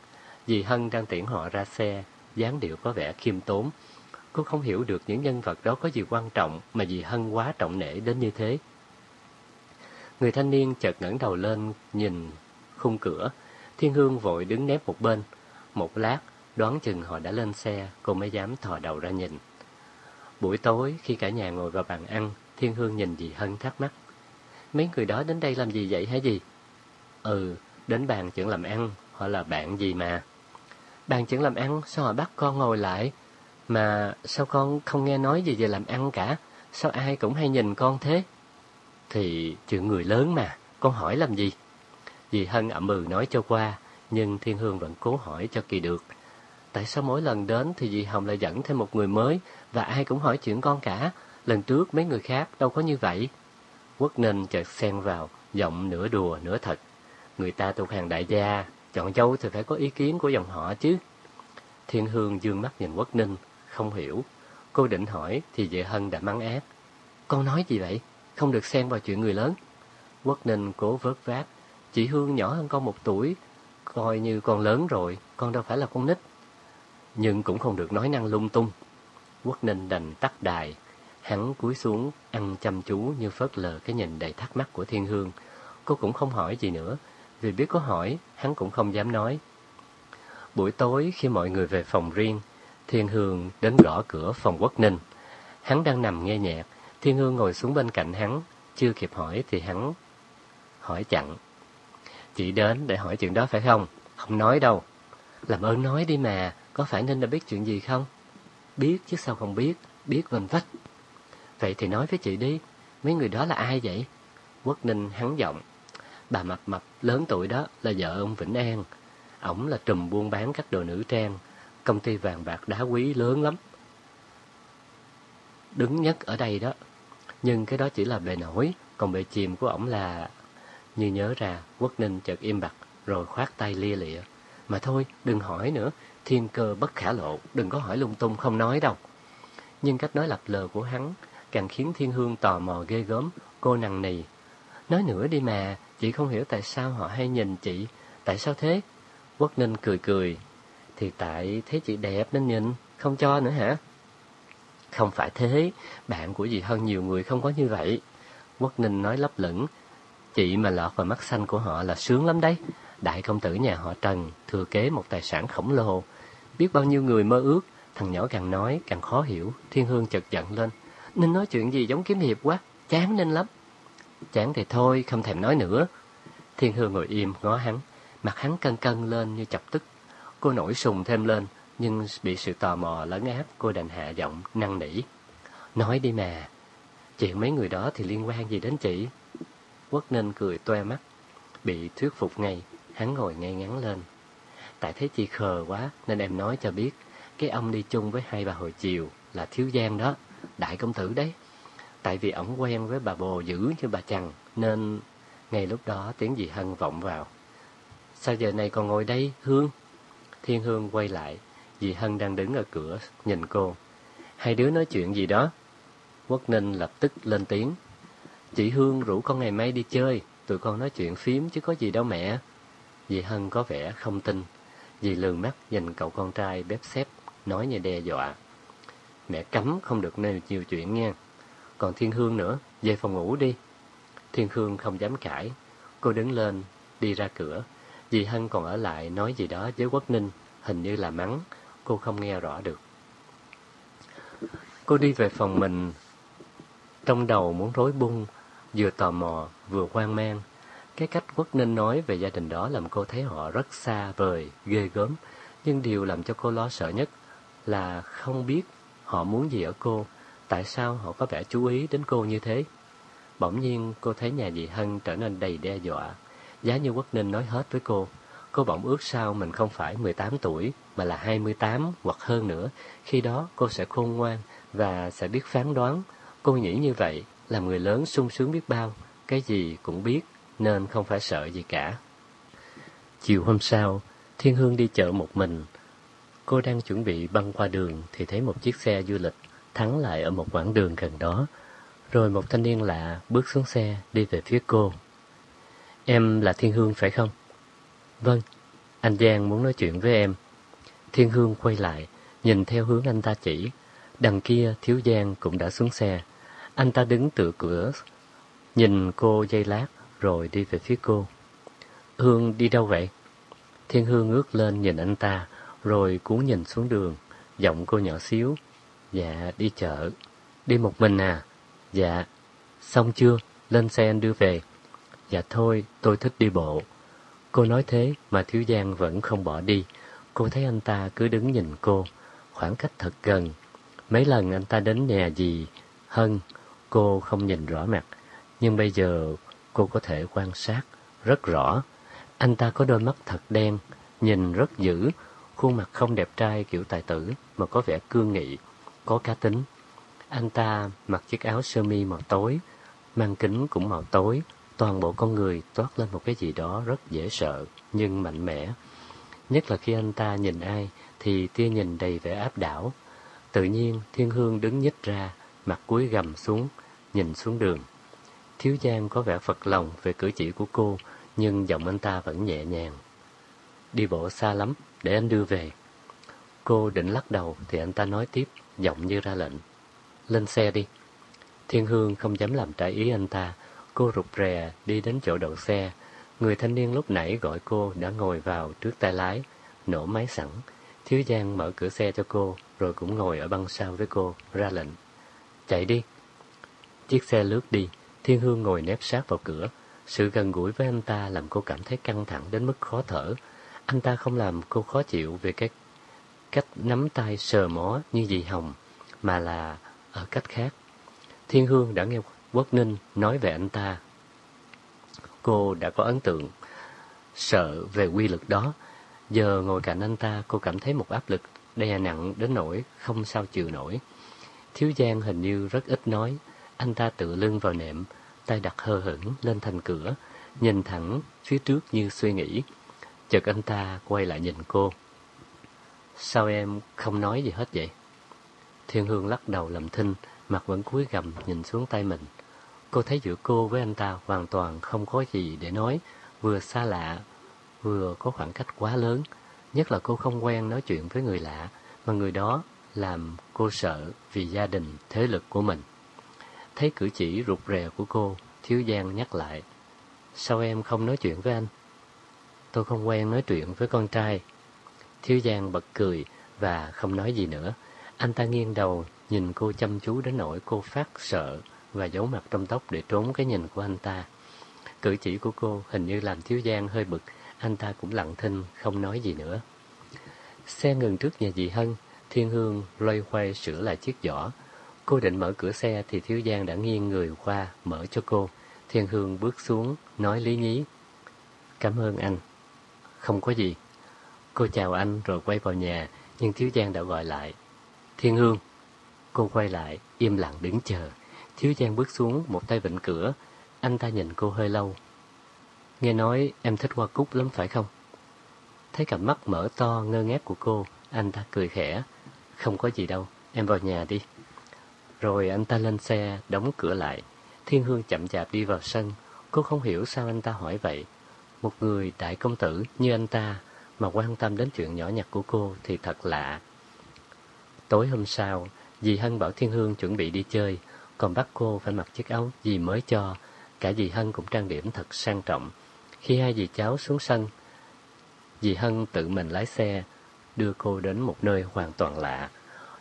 Dì Hân đang tiễn họ ra xe, dáng điệu có vẻ khiêm tốn. Cô không hiểu được những nhân vật đó có gì quan trọng mà dì Hân quá trọng nể đến như thế. Người thanh niên chợt ngẩng đầu lên nhìn khung cửa, Thiên Hương vội đứng nép một bên. Một lát, đoán chừng họ đã lên xe, cô mới dám thò đầu ra nhìn. Buổi tối, khi cả nhà ngồi vào bàn ăn, Thiên Hương nhìn dì Hân thắc mắc. Mấy người đó đến đây làm gì vậy hả gì? Ừ, đến bàn chuyện làm ăn, họ là bạn gì mà. Bàn chuyện làm ăn, sao họ bắt con ngồi lại? Mà sao con không nghe nói gì về làm ăn cả? Sao ai cũng hay nhìn con thế? Thì chuyện người lớn mà, con hỏi làm gì? Dì Hân ậm ừ nói cho qua, nhưng Thiên Hương vẫn cố hỏi cho kỳ được. Tại sao mỗi lần đến thì dì Hồng lại dẫn thêm một người mới và ai cũng hỏi chuyện con cả? Lần trước mấy người khác đâu có như vậy. Quốc Ninh chợt xen vào, giọng nửa đùa nửa thật. Người ta thuộc hàng đại gia, chọn dâu thì phải có ý kiến của dòng họ chứ. Thiên Hương dương mắt nhìn Quốc Ninh, không hiểu. Cô định hỏi thì dì Hân đã mắng ác. Con nói gì vậy? Không được xen vào chuyện người lớn. Quốc Ninh cố vớt vát. Chị Hương nhỏ hơn con một tuổi, coi như con lớn rồi, con đâu phải là con nít. Nhưng cũng không được nói năng lung tung. Quốc Ninh đành tắt đài. Hắn cúi xuống, ăn chăm chú như phớt lờ cái nhìn đầy thắc mắc của Thiên Hương. Cô cũng không hỏi gì nữa, vì biết có hỏi, hắn cũng không dám nói. Buổi tối khi mọi người về phòng riêng, Thiên Hương đến gõ cửa phòng Quốc Ninh. Hắn đang nằm nghe nhạc, Thiên Hương ngồi xuống bên cạnh hắn, chưa kịp hỏi thì hắn hỏi chặn. Chị đến để hỏi chuyện đó phải không? Không nói đâu. Làm ơn nói đi mà, có phải nên đã biết chuyện gì không? Biết chứ sao không biết, biết vần vách. Vậy thì nói với chị đi, mấy người đó là ai vậy? Quốc Ninh hắn giọng. Bà mập mập lớn tuổi đó là vợ ông Vĩnh An. Ổng là trùm buôn bán các đồ nữ trang, công ty vàng bạc đá quý lớn lắm. Đứng nhất ở đây đó. Nhưng cái đó chỉ là bề nổi, còn bề chìm của ổng là... Như nhớ ra, Quốc Ninh chợt im bặt, rồi khoát tay lia lịa. Mà thôi, đừng hỏi nữa, thiên cơ bất khả lộ, đừng có hỏi lung tung không nói đâu. Nhưng cách nói lập lờ của hắn càng khiến Thiên Hương tò mò ghê gớm, cô nằng nì. Nói nữa đi mà, chị không hiểu tại sao họ hay nhìn chị, tại sao thế? Quốc Ninh cười cười, thì tại thấy chị đẹp nên nhìn, không cho nữa hả? Không phải thế, bạn của dì hơn nhiều người không có như vậy. Quốc Ninh nói lấp lửng, chị mà lọt vào mắt xanh của họ là sướng lắm đấy. Đại công tử nhà họ Trần thừa kế một tài sản khổng lồ. Biết bao nhiêu người mơ ước, thằng nhỏ càng nói càng khó hiểu, Thiên Hương chợt giận lên. Nên nói chuyện gì giống kiếm hiệp quá, chán nên lắm. Chán thì thôi, không thèm nói nữa. Thiên Hương ngồi im, ngó hắn. Mặt hắn cân cân lên như chọc tức. Cô nổi sùng thêm lên, nhưng bị sự tò mò lấn áp, cô đành hạ giọng, năn nỉ. Nói đi mà, chuyện mấy người đó thì liên quan gì đến chị? Quốc Ninh cười toe mắt. Bị thuyết phục ngay, hắn ngồi ngay ngắn lên. tại thấy chị khờ quá nên em nói cho biết. Cái ông đi chung với hai bà hồi chiều là Thiếu Giang đó, đại công tử đấy. Tại vì ổng quen với bà bồ dữ như bà chằn nên ngay lúc đó tiếng dì Hân vọng vào. Sao giờ này còn ngồi đây, Hương? Thiên Hương quay lại, dì Hân đang đứng ở cửa, nhìn cô. Hai đứa nói chuyện gì đó? Quốc Ninh lập tức lên tiếng. Chị Hương rủ con ngày mai đi chơi, tụi con nói chuyện phím chứ có gì đâu mẹ. Dì Hân có vẻ không tin. Dì lường mắt nhìn cậu con trai bếp xếp, nói như đe dọa. Mẹ cấm không được nêu nhiều chuyện nha. Còn Thiên Hương nữa, về phòng ngủ đi. Thiên Hương không dám cãi. Cô đứng lên, đi ra cửa. Dì Hân còn ở lại nói gì đó với Quốc Ninh, hình như là mắng. Cô không nghe rõ được. Cô đi về phòng mình, trong đầu muốn rối bung, vừa tò mò, vừa hoang mang. Cái cách Quốc Ninh nói về gia đình đó làm cô thấy họ rất xa vời, ghê gớm. Nhưng điều làm cho cô lo sợ nhất là không biết họ muốn gì ở cô, tại sao họ có vẻ chú ý đến cô như thế. Bỗng nhiên cô thấy nhà dì Hân trở nên đầy đe dọa. Giá như Quốc Ninh nói hết với cô, cô bỗng ước sao mình không phải 18 tuổi mà là 28 hoặc hơn nữa. Khi đó cô sẽ khôn ngoan và sẽ biết phán đoán. Cô nghĩ như vậy, làm người lớn sung sướng biết bao, cái gì cũng biết nên không phải sợ gì cả. Chiều hôm sau, Thiên Hương đi chợ một mình. Cô đang chuẩn bị băng qua đường thì thấy một chiếc xe du lịch thắng lại ở một quãng đường gần đó. Rồi một thanh niên lạ bước xuống xe đi về phía cô. Em là Thiên Hương phải không? Vâng, anh Giang muốn nói chuyện với em. Thiên Hương quay lại, nhìn theo hướng anh ta chỉ. Đằng kia Thiếu Giang cũng đã xuống xe. Anh ta đứng tựa cửa, nhìn cô dây lát rồi đi về phía cô. Hương đi đâu vậy? Thiên Hương ngước lên nhìn anh ta, rồi cũng nhìn xuống đường, giọng cô nhỏ xíu. Dạ, đi chợ. Đi một mình à? Dạ. Xong chưa? Lên xe anh đưa về. Dạ thôi, tôi thích đi bộ. Cô nói thế mà Thiếu Giang vẫn không bỏ đi. Cô thấy anh ta cứ đứng nhìn cô, khoảng cách thật gần. Mấy lần anh ta đến nhà gì, Hân, cô không nhìn rõ mặt. Nhưng bây giờ cô có thể quan sát rất rõ. Anh ta có đôi mắt thật đen, nhìn rất dữ, khuôn mặt không đẹp trai kiểu tài tử mà có vẻ cương nghị, có cá tính. Anh ta mặc chiếc áo sơ mi màu tối, mang kính cũng màu tối, toàn bộ con người toát lên một cái gì đó rất dễ sợ nhưng mạnh mẽ. Nhất là khi anh ta nhìn ai thì tia nhìn đầy vẻ áp đảo. Tự nhiên Thiên Hương đứng nhích ra, mặt cúi gầm xuống, nhìn xuống đường. Thiếu Giang có vẻ phật lòng về cử chỉ của cô, nhưng giọng anh ta vẫn nhẹ nhàng. Đi bộ xa lắm, để anh đưa về. Cô định lắc đầu thì anh ta nói tiếp, giọng như ra lệnh. Lên xe đi. Thiên Hương không dám làm trái ý anh ta. Cô rụt rè đi đến chỗ đậu xe. Người thanh niên lúc nãy gọi cô đã ngồi vào trước tay lái, nổ máy sẵn. Thiếu Giang mở cửa xe cho cô, rồi cũng ngồi ở băng sau với cô, ra lệnh. Chạy đi. Chiếc xe lướt đi, Thiên Hương ngồi nép sát vào cửa. Sự gần gũi với anh ta làm cô cảm thấy căng thẳng đến mức khó thở. Anh ta không làm cô khó chịu về cái cách nắm tay sờ mó như dì Hồng, mà là ở cách khác. Thiên Hương đã nghe Quốc Ninh nói về anh ta. Cô đã có ấn tượng sợ về quy lực đó. Giờ ngồi cạnh anh ta, cô cảm thấy một áp lực đè nặng đến nỗi không sao chịu nổi. Thiếu Giang hình như rất ít nói, anh ta tự lưng vào nệm, tay đặt hờ hững lên thành cửa, nhìn thẳng phía trước như suy nghĩ. Chợt anh ta quay lại nhìn cô. Sao em không nói gì hết vậy? Thiên Hương lắc đầu làm thinh, mặt vẫn cúi gầm nhìn xuống tay mình. Cô thấy giữa cô với anh ta hoàn toàn không có gì để nói, vừa xa lạ, vừa có khoảng cách quá lớn. Nhất là cô không quen nói chuyện với người lạ, mà người đó làm cô sợ vì gia đình, thế lực của mình. Thấy cử chỉ rụt rè của cô, Thiếu Giang nhắc lại. Sao em không nói chuyện với anh? Tôi không quen nói chuyện với con trai. Thiếu Giang bật cười và không nói gì nữa. Anh ta nghiêng đầu, nhìn cô chăm chú đến nỗi cô phát sợ và giấu mặt trong tóc để trốn cái nhìn của anh ta. Cử chỉ của cô hình như làm Thiếu Giang hơi bực, anh ta cũng lặng thinh, không nói gì nữa. Xe ngừng trước nhà dì Hân, Thiên Hương loay hoay sửa lại chiếc giỏ. Cô định mở cửa xe thì Thiếu Giang đã nghiêng người qua, mở cho cô. Thiên Hương bước xuống, nói lý nhí. Cảm ơn anh. Không có gì. Cô chào anh rồi quay vào nhà, nhưng Thiếu Giang đã gọi lại. Thiên Hương. Cô quay lại, im lặng đứng chờ. Thiếu Giang bước xuống, một tay vịnh cửa. Anh ta nhìn cô hơi lâu. Nghe nói em thích hoa cúc lắm phải không? Thấy cặp mắt mở to ngơ ngác của cô, anh ta cười khẽ. Không có gì đâu, em vào nhà đi. Rồi anh ta lên xe, đóng cửa lại. Thiên Hương chậm chạp đi vào sân. Cô không hiểu sao anh ta hỏi vậy. Một người đại công tử như anh ta mà quan tâm đến chuyện nhỏ nhặt của cô thì thật lạ. Tối hôm sau, dì Hân bảo Thiên Hương chuẩn bị đi chơi, còn bắt cô phải mặc chiếc áo gì mới cho. Cả dì Hân cũng trang điểm thật sang trọng. Khi hai dì cháu xuống sân, dì Hân tự mình lái xe, đưa cô đến một nơi hoàn toàn lạ.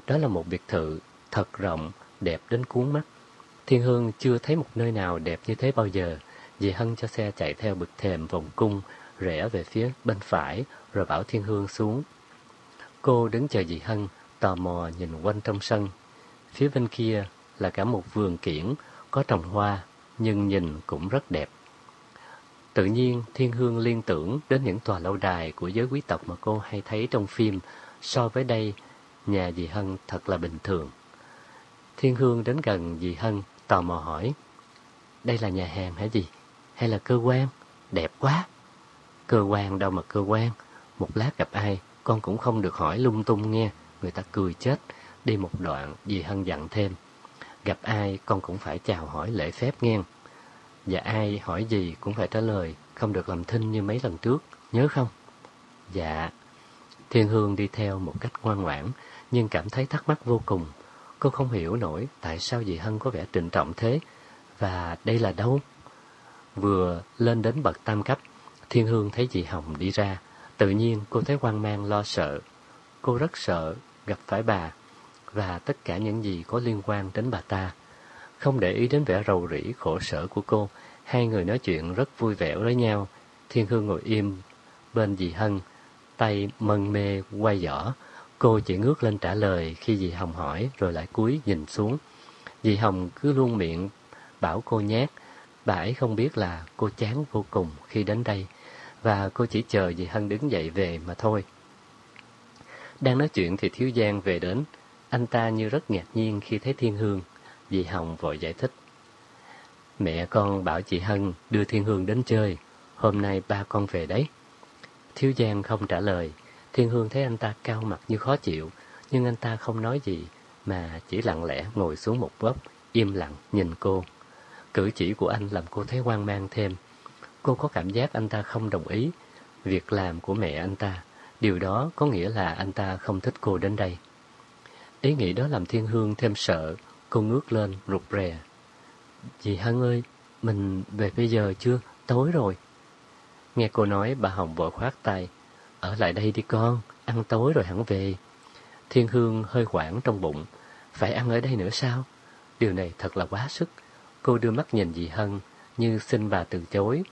Đó là một biệt thự thật rộng, đẹp đến cuốn mắt. Thiên Hương chưa thấy một nơi nào đẹp như thế bao giờ. Dì Hân cho xe chạy theo bực thềm vòng cung, rẽ về phía bên phải, rồi bảo Thiên Hương xuống. Cô đứng chờ dì Hân, tò mò nhìn quanh trong sân. Phía bên kia là cả một vườn kiển, có trồng hoa, nhưng nhìn cũng rất đẹp. Tự nhiên, Thiên Hương liên tưởng đến những tòa lâu đài của giới quý tộc mà cô hay thấy trong phim. So với đây, nhà dì Hân thật là bình thường. Thiên Hương đến gần dì Hân, tò mò hỏi. Đây là nhà hàng hả dì? Hay là cơ quan? Đẹp quá! Cơ quan đâu mà cơ quan? Một lát gặp ai, con cũng không được hỏi lung tung nghe. Người ta cười chết. Đi một đoạn, dì Hân dặn thêm. Gặp ai, con cũng phải chào hỏi lễ phép nghe. Và ai hỏi gì cũng phải trả lời, không được làm thinh như mấy lần trước, nhớ không? Dạ. Thiên Hương đi theo một cách ngoan ngoãn, nhưng cảm thấy thắc mắc vô cùng. Cô không hiểu nổi tại sao dì Hân có vẻ trịnh trọng thế, và đây là đâu? Vừa lên đến bậc tam cấp, Thiên Hương thấy dì Hồng đi ra, tự nhiên cô thấy hoang mang lo sợ. Cô rất sợ gặp phải bà, và tất cả những gì có liên quan đến bà ta. Không để ý đến vẻ rầu rĩ khổ sở của cô, hai người nói chuyện rất vui vẻ với nhau. Thiên Hương ngồi im bên dì Hân, tay mân mê quay giỏ. Cô chỉ ngước lên trả lời khi dì Hồng hỏi rồi lại cúi nhìn xuống. Dì Hồng cứ luôn miệng bảo cô nhát. Bà ấy không biết là cô chán vô cùng khi đến đây và cô chỉ chờ dì Hân đứng dậy về mà thôi. Đang nói chuyện thì Thiếu Giang về đến. Anh ta như rất ngạc nhiên khi thấy Thiên Hương. Dì Hồng vội giải thích. Mẹ con bảo chị Hân đưa Thiên Hương đến chơi. Hôm nay ba con về đấy. Thiếu Giang không trả lời. Thiên Hương thấy anh ta cao mặt như khó chịu, nhưng anh ta không nói gì, mà chỉ lặng lẽ ngồi xuống một góc, im lặng nhìn cô. Cử chỉ của anh làm cô thấy hoang mang thêm. Cô có cảm giác anh ta không đồng ý việc làm của mẹ anh ta. Điều đó có nghĩa là anh ta không thích cô đến đây. Ý nghĩ đó làm Thiên Hương thêm sợ, cô ngước lên, rụt rè. Dì Hân ơi, mình về bây giờ chưa? Tối rồi. Nghe cô nói, bà Hồng vội khoát tay. Ở lại đây đi con, ăn tối rồi hẳn về. Thiên Hương hơi hoảng trong bụng. Phải ăn ở đây nữa sao? Điều này thật là quá sức. Cô đưa mắt nhìn dì Hân, như xin bà từ chối.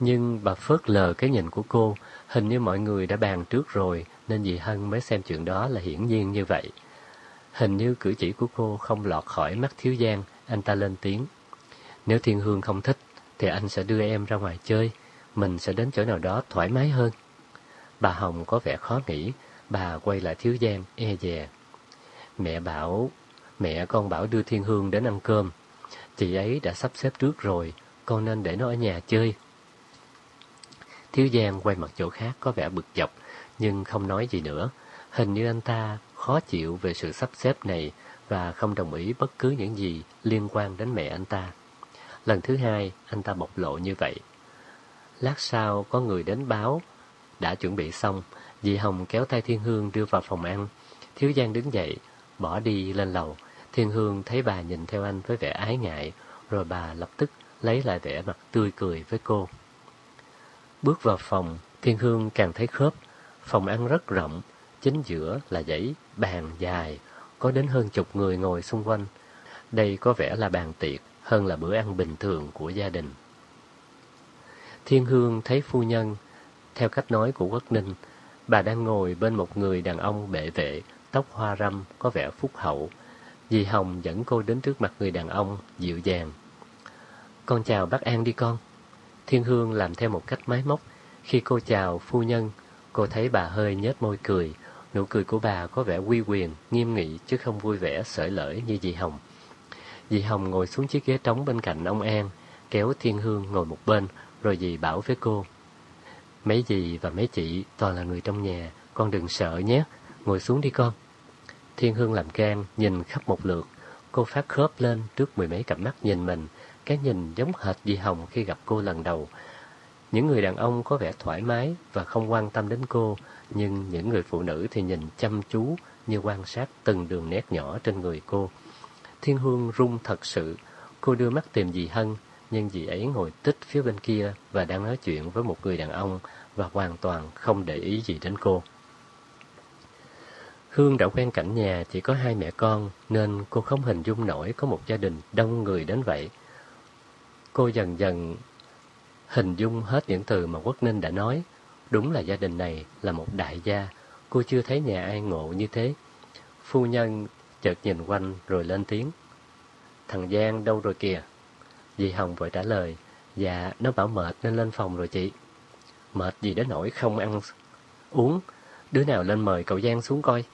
Nhưng bà phớt lờ cái nhìn của cô, hình như mọi người đã bàn trước rồi, nên dì Hân mới xem chuyện đó là hiển nhiên như vậy. Hình như cử chỉ của cô không lọt khỏi mắt thiếu giang, anh ta lên tiếng. Nếu Thiên Hương không thích, thì anh sẽ đưa em ra ngoài chơi, mình sẽ đến chỗ nào đó thoải mái hơn. Bà Hồng có vẻ khó nghĩ, bà quay lại thiếu giang, e dè. Mẹ bảo, mẹ con bảo đưa Thiên Hương đến ăn cơm. Chị ấy đã sắp xếp trước rồi, con nên để nó ở nhà chơi. Thiếu Giang quay mặt chỗ khác có vẻ bực dọc, nhưng không nói gì nữa. Hình như anh ta khó chịu về sự sắp xếp này và không đồng ý bất cứ những gì liên quan đến mẹ anh ta. Lần thứ hai, anh ta bộc lộ như vậy. Lát sau, có người đến báo, đã chuẩn bị xong, dì Hồng kéo tay Thiên Hương đưa vào phòng ăn. Thiếu Giang đứng dậy, bỏ đi lên lầu. Thiên Hương thấy bà nhìn theo anh với vẻ ái ngại, rồi bà lập tức lấy lại vẻ mặt tươi cười với cô. Bước vào phòng, Thiên Hương càng thấy khớp. Phòng ăn rất rộng, chính giữa là dãy bàn dài, có đến hơn chục người ngồi xung quanh. Đây có vẻ là bàn tiệc hơn là bữa ăn bình thường của gia đình. Thiên Hương thấy phu nhân, theo cách nói của Quốc Ninh, bà đang ngồi bên một người đàn ông bệ vệ, tóc hoa râm, có vẻ phúc hậu. Dì Hồng dẫn cô đến trước mặt người đàn ông, dịu dàng. Con chào bác An đi con. Thiên Hương làm theo một cách máy móc. Khi cô chào phu nhân, Cô thấy bà hơi nhếch môi cười, nụ cười của bà có vẻ uy quyền, nghiêm nghị chứ không vui vẻ sởi lởi như dì Hồng. Dì Hồng ngồi xuống chiếc ghế trống bên cạnh ông An, kéo Thiên Hương ngồi một bên, rồi dì bảo với cô. Mấy dì và mấy chị toàn là người trong nhà, con đừng sợ nhé, ngồi xuống đi con. Thiên Hương làm can, nhìn khắp một lượt, cô phát khớp lên trước mười mấy cặp mắt nhìn mình, cái nhìn giống hệt dì Hồng khi gặp cô lần đầu. Những người đàn ông có vẻ thoải mái và không quan tâm đến cô, nhưng những người phụ nữ thì nhìn chăm chú như quan sát từng đường nét nhỏ trên người cô. Thiên Hương run thật sự, cô đưa mắt tìm dì Hân, nhưng dì ấy ngồi tích phía bên kia và đang nói chuyện với một người đàn ông và hoàn toàn không để ý gì đến cô. Hương đã quen cảnh nhà chỉ có hai mẹ con nên cô không hình dung nổi có một gia đình đông người đến vậy. Cô dần dần hình dung hết những từ mà Quốc Ninh đã nói. Đúng là gia đình này là một đại gia, cô chưa thấy nhà ai ngộ như thế. Phu nhân chợt nhìn quanh rồi lên tiếng. Thằng Giang đâu rồi kìa? Dì Hồng vội trả lời, dạ nó bảo mệt nên lên phòng rồi chị. Mệt gì đến nỗi không ăn uống, đứa nào lên mời cậu Giang xuống coi.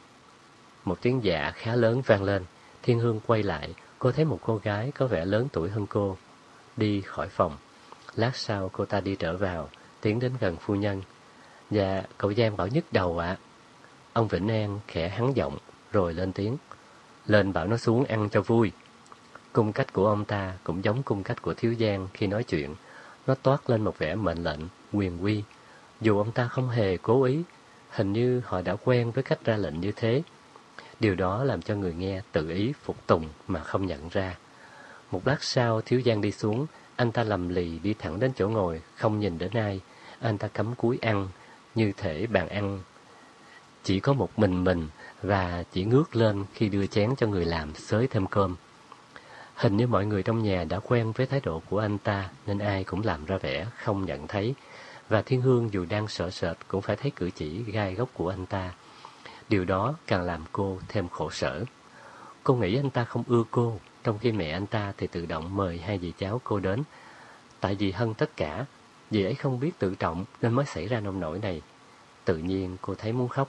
Một tiếng dạ khá lớn vang lên, Thiên Hương quay lại, cô thấy một cô gái có vẻ lớn tuổi hơn cô, đi khỏi phòng. Lát sau cô ta đi trở vào, tiến đến gần phu nhân. Dạ, cậu Giang bảo nhức đầu ạ. Ông Vĩnh An khẽ hắn giọng, rồi lên tiếng. Lên bảo nó xuống ăn cho vui. Cung cách của ông ta cũng giống cung cách của Thiếu Giang khi nói chuyện. Nó toát lên một vẻ mệnh lệnh, quyền quy. Dù ông ta không hề cố ý, hình như họ đã quen với cách ra lệnh như thế. Điều đó làm cho người nghe tự ý phục tùng mà không nhận ra. Một lát sau, Thiếu Giang đi xuống, anh ta lầm lì đi thẳng đến chỗ ngồi, không nhìn đến ai. Anh ta cắm cúi ăn, như thể bàn ăn chỉ có một mình mình và chỉ ngước lên khi đưa chén cho người làm xới thêm cơm. Hình như mọi người trong nhà đã quen với thái độ của anh ta nên ai cũng làm ra vẻ không nhận thấy. Và Thiên Hương dù đang sợ sệt cũng phải thấy cử chỉ gai góc của anh ta. Điều đó càng làm cô thêm khổ sở. Cô nghĩ anh ta không ưa cô, trong khi mẹ anh ta thì tự động mời hai dì cháu cô đến. Tại vì hơn tất cả, dì ấy không biết tự trọng nên mới xảy ra nông nổi này. Tự nhiên cô thấy muốn khóc.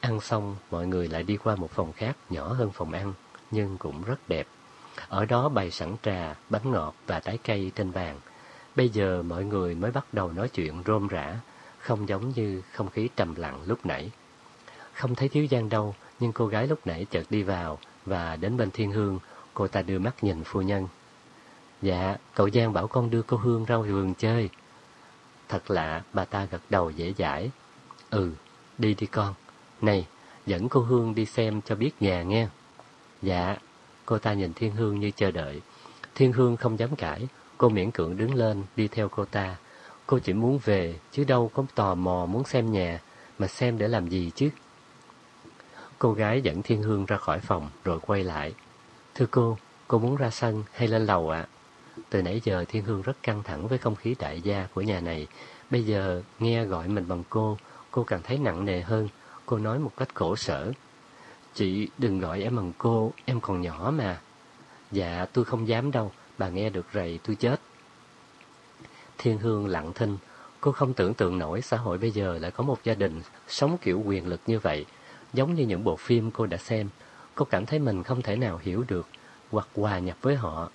Ăn xong, mọi người lại đi qua một phòng khác nhỏ hơn phòng ăn, nhưng cũng rất đẹp. Ở đó bày sẵn trà, bánh ngọt và trái cây trên bàn. Bây giờ mọi người mới bắt đầu nói chuyện rôm rã, không giống như không khí trầm lặng lúc nãy. Không thấy Thiếu Giang đâu, nhưng cô gái lúc nãy chợt đi vào và đến bên Thiên Hương, cô ta đưa mắt nhìn phu nhân. Dạ, cậu Giang bảo con đưa cô Hương ra vườn chơi. Thật lạ, bà ta gật đầu dễ dãi. Ừ, đi đi con. Này, dẫn cô Hương đi xem cho biết nhà nghe. Dạ, cô ta nhìn Thiên Hương như chờ đợi. Thiên Hương không dám cãi, cô miễn cưỡng đứng lên đi theo cô ta. Cô chỉ muốn về, chứ đâu có tò mò muốn xem nhà, mà xem để làm gì chứ. Cô gái dẫn Thiên Hương ra khỏi phòng rồi quay lại. Thưa cô, cô muốn ra sân hay lên lầu ạ? Từ nãy giờ Thiên Hương rất căng thẳng với không khí đại gia của nhà này. Bây giờ nghe gọi mình bằng cô, cô càng thấy nặng nề hơn. Cô nói một cách khổ sở. Chị đừng gọi em bằng cô, em còn nhỏ mà. Dạ, tôi không dám đâu, bà nghe được rầy tôi chết. Thiên Hương lặng thinh, cô không tưởng tượng nổi xã hội bây giờ lại có một gia đình sống kiểu quyền lực như vậy, giống như những bộ phim cô đã xem. Cô cảm thấy mình không thể nào hiểu được hoặc hòa nhập với họ.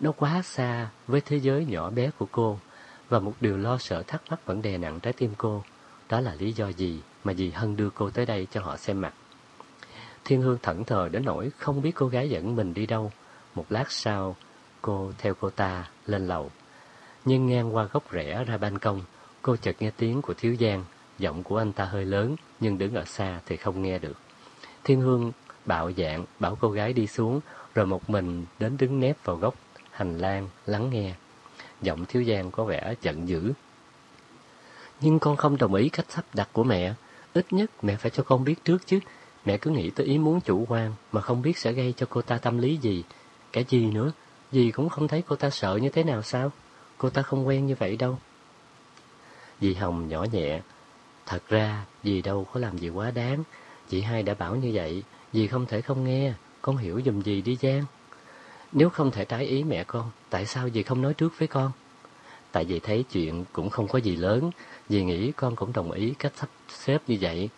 Nó quá xa với thế giới nhỏ bé của cô, và một điều lo sợ thắc mắc vẫn đè nặng trái tim cô. Đó là lý do gì mà dì Hân đưa cô tới đây cho họ xem mặt. Thiên Hương thẫn thờ đến nỗi không biết cô gái dẫn mình đi đâu. Một lát sau, cô theo cô ta lên lầu. Nhưng ngang qua góc rẽ ra ban công, cô chợt nghe tiếng của Thiếu Giang. Giọng của anh ta hơi lớn, nhưng đứng ở xa thì không nghe được. Thiên Hương bạo dạng bảo cô gái đi xuống, rồi một mình đến đứng nép vào góc hành lang lắng nghe. Giọng Thiếu Giang có vẻ giận dữ. Nhưng con không đồng ý cách sắp đặt của mẹ. Ít nhất mẹ phải cho con biết trước chứ. Mẹ cứ nghĩ tới ý muốn chủ quan mà không biết sẽ gây cho cô ta tâm lý gì. Cả gì nữa, dì cũng không thấy cô ta sợ như thế nào sao? Cô ta không quen như vậy đâu. Dì Hồng nhỏ nhẹ. Thật ra, dì đâu có làm gì quá đáng. Chị hai đã bảo như vậy, dì không thể không nghe. Con hiểu dùm dì đi Giang. Nếu không thể trái ý mẹ con, tại sao dì không nói trước với con? Tại vì thấy chuyện cũng không có gì lớn, dì nghĩ con cũng đồng ý cách sắp xếp như vậy.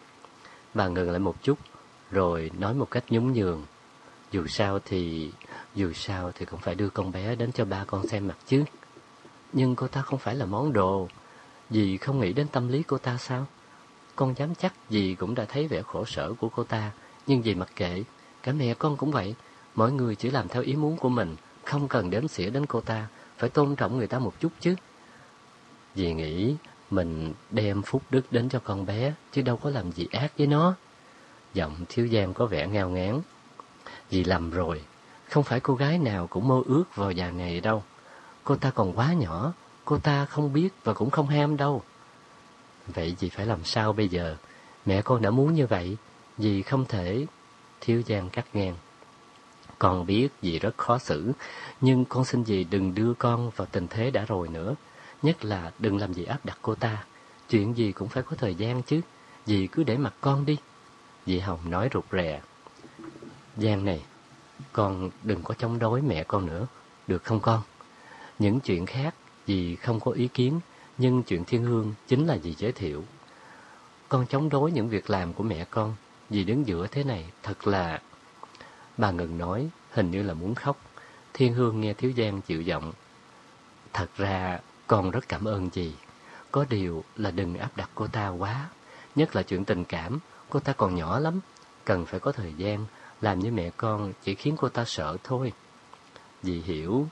Bà ngừng lại một chút, rồi nói một cách nhún nhường. Dù sao thì... Dù sao thì cũng phải đưa con bé đến cho ba con xem mặt chứ. Nhưng cô ta không phải là món đồ. Dì không nghĩ đến tâm lý cô ta sao? Con dám chắc dì cũng đã thấy vẻ khổ sở của cô ta. Nhưng dì mặc kệ. Cả mẹ con cũng vậy. Mọi người chỉ làm theo ý muốn của mình. Không cần đếm xỉa đến cô ta. Phải tôn trọng người ta một chút chứ. Dì nghĩ mình đem phúc đức đến cho con bé. Chứ đâu có làm gì ác với nó. Giọng thiếu giang có vẻ ngao ngán. Dì lầm rồi. Không phải cô gái nào cũng mơ ước vào già ngày đâu. Cô ta còn quá nhỏ, cô ta không biết và cũng không ham đâu. Vậy dì phải làm sao bây giờ? Mẹ con đã muốn như vậy, dì không thể... Thiếu Giang cắt ngang. Con biết dì rất khó xử, nhưng con xin dì đừng đưa con vào tình thế đã rồi nữa. Nhất là đừng làm gì áp đặt cô ta. Chuyện gì cũng phải có thời gian chứ. Dì cứ để mặt con đi. Dì Hồng nói rụt rè. Giang này, con đừng có chống đối mẹ con nữa, được không con? Những chuyện khác dì không có ý kiến, nhưng chuyện thiên hương chính là dì giới thiệu. Con chống đối những việc làm của mẹ con, dì đứng giữa thế này thật là... Bà ngừng nói, hình như là muốn khóc. Thiên hương nghe Thiếu Giang chịu giọng. Thật ra con rất cảm ơn dì. Có điều là đừng áp đặt cô ta quá. Nhất là chuyện tình cảm, cô ta còn nhỏ lắm. Cần phải có thời gian, làm như mẹ con chỉ khiến cô ta sợ thôi. Dì hiểu.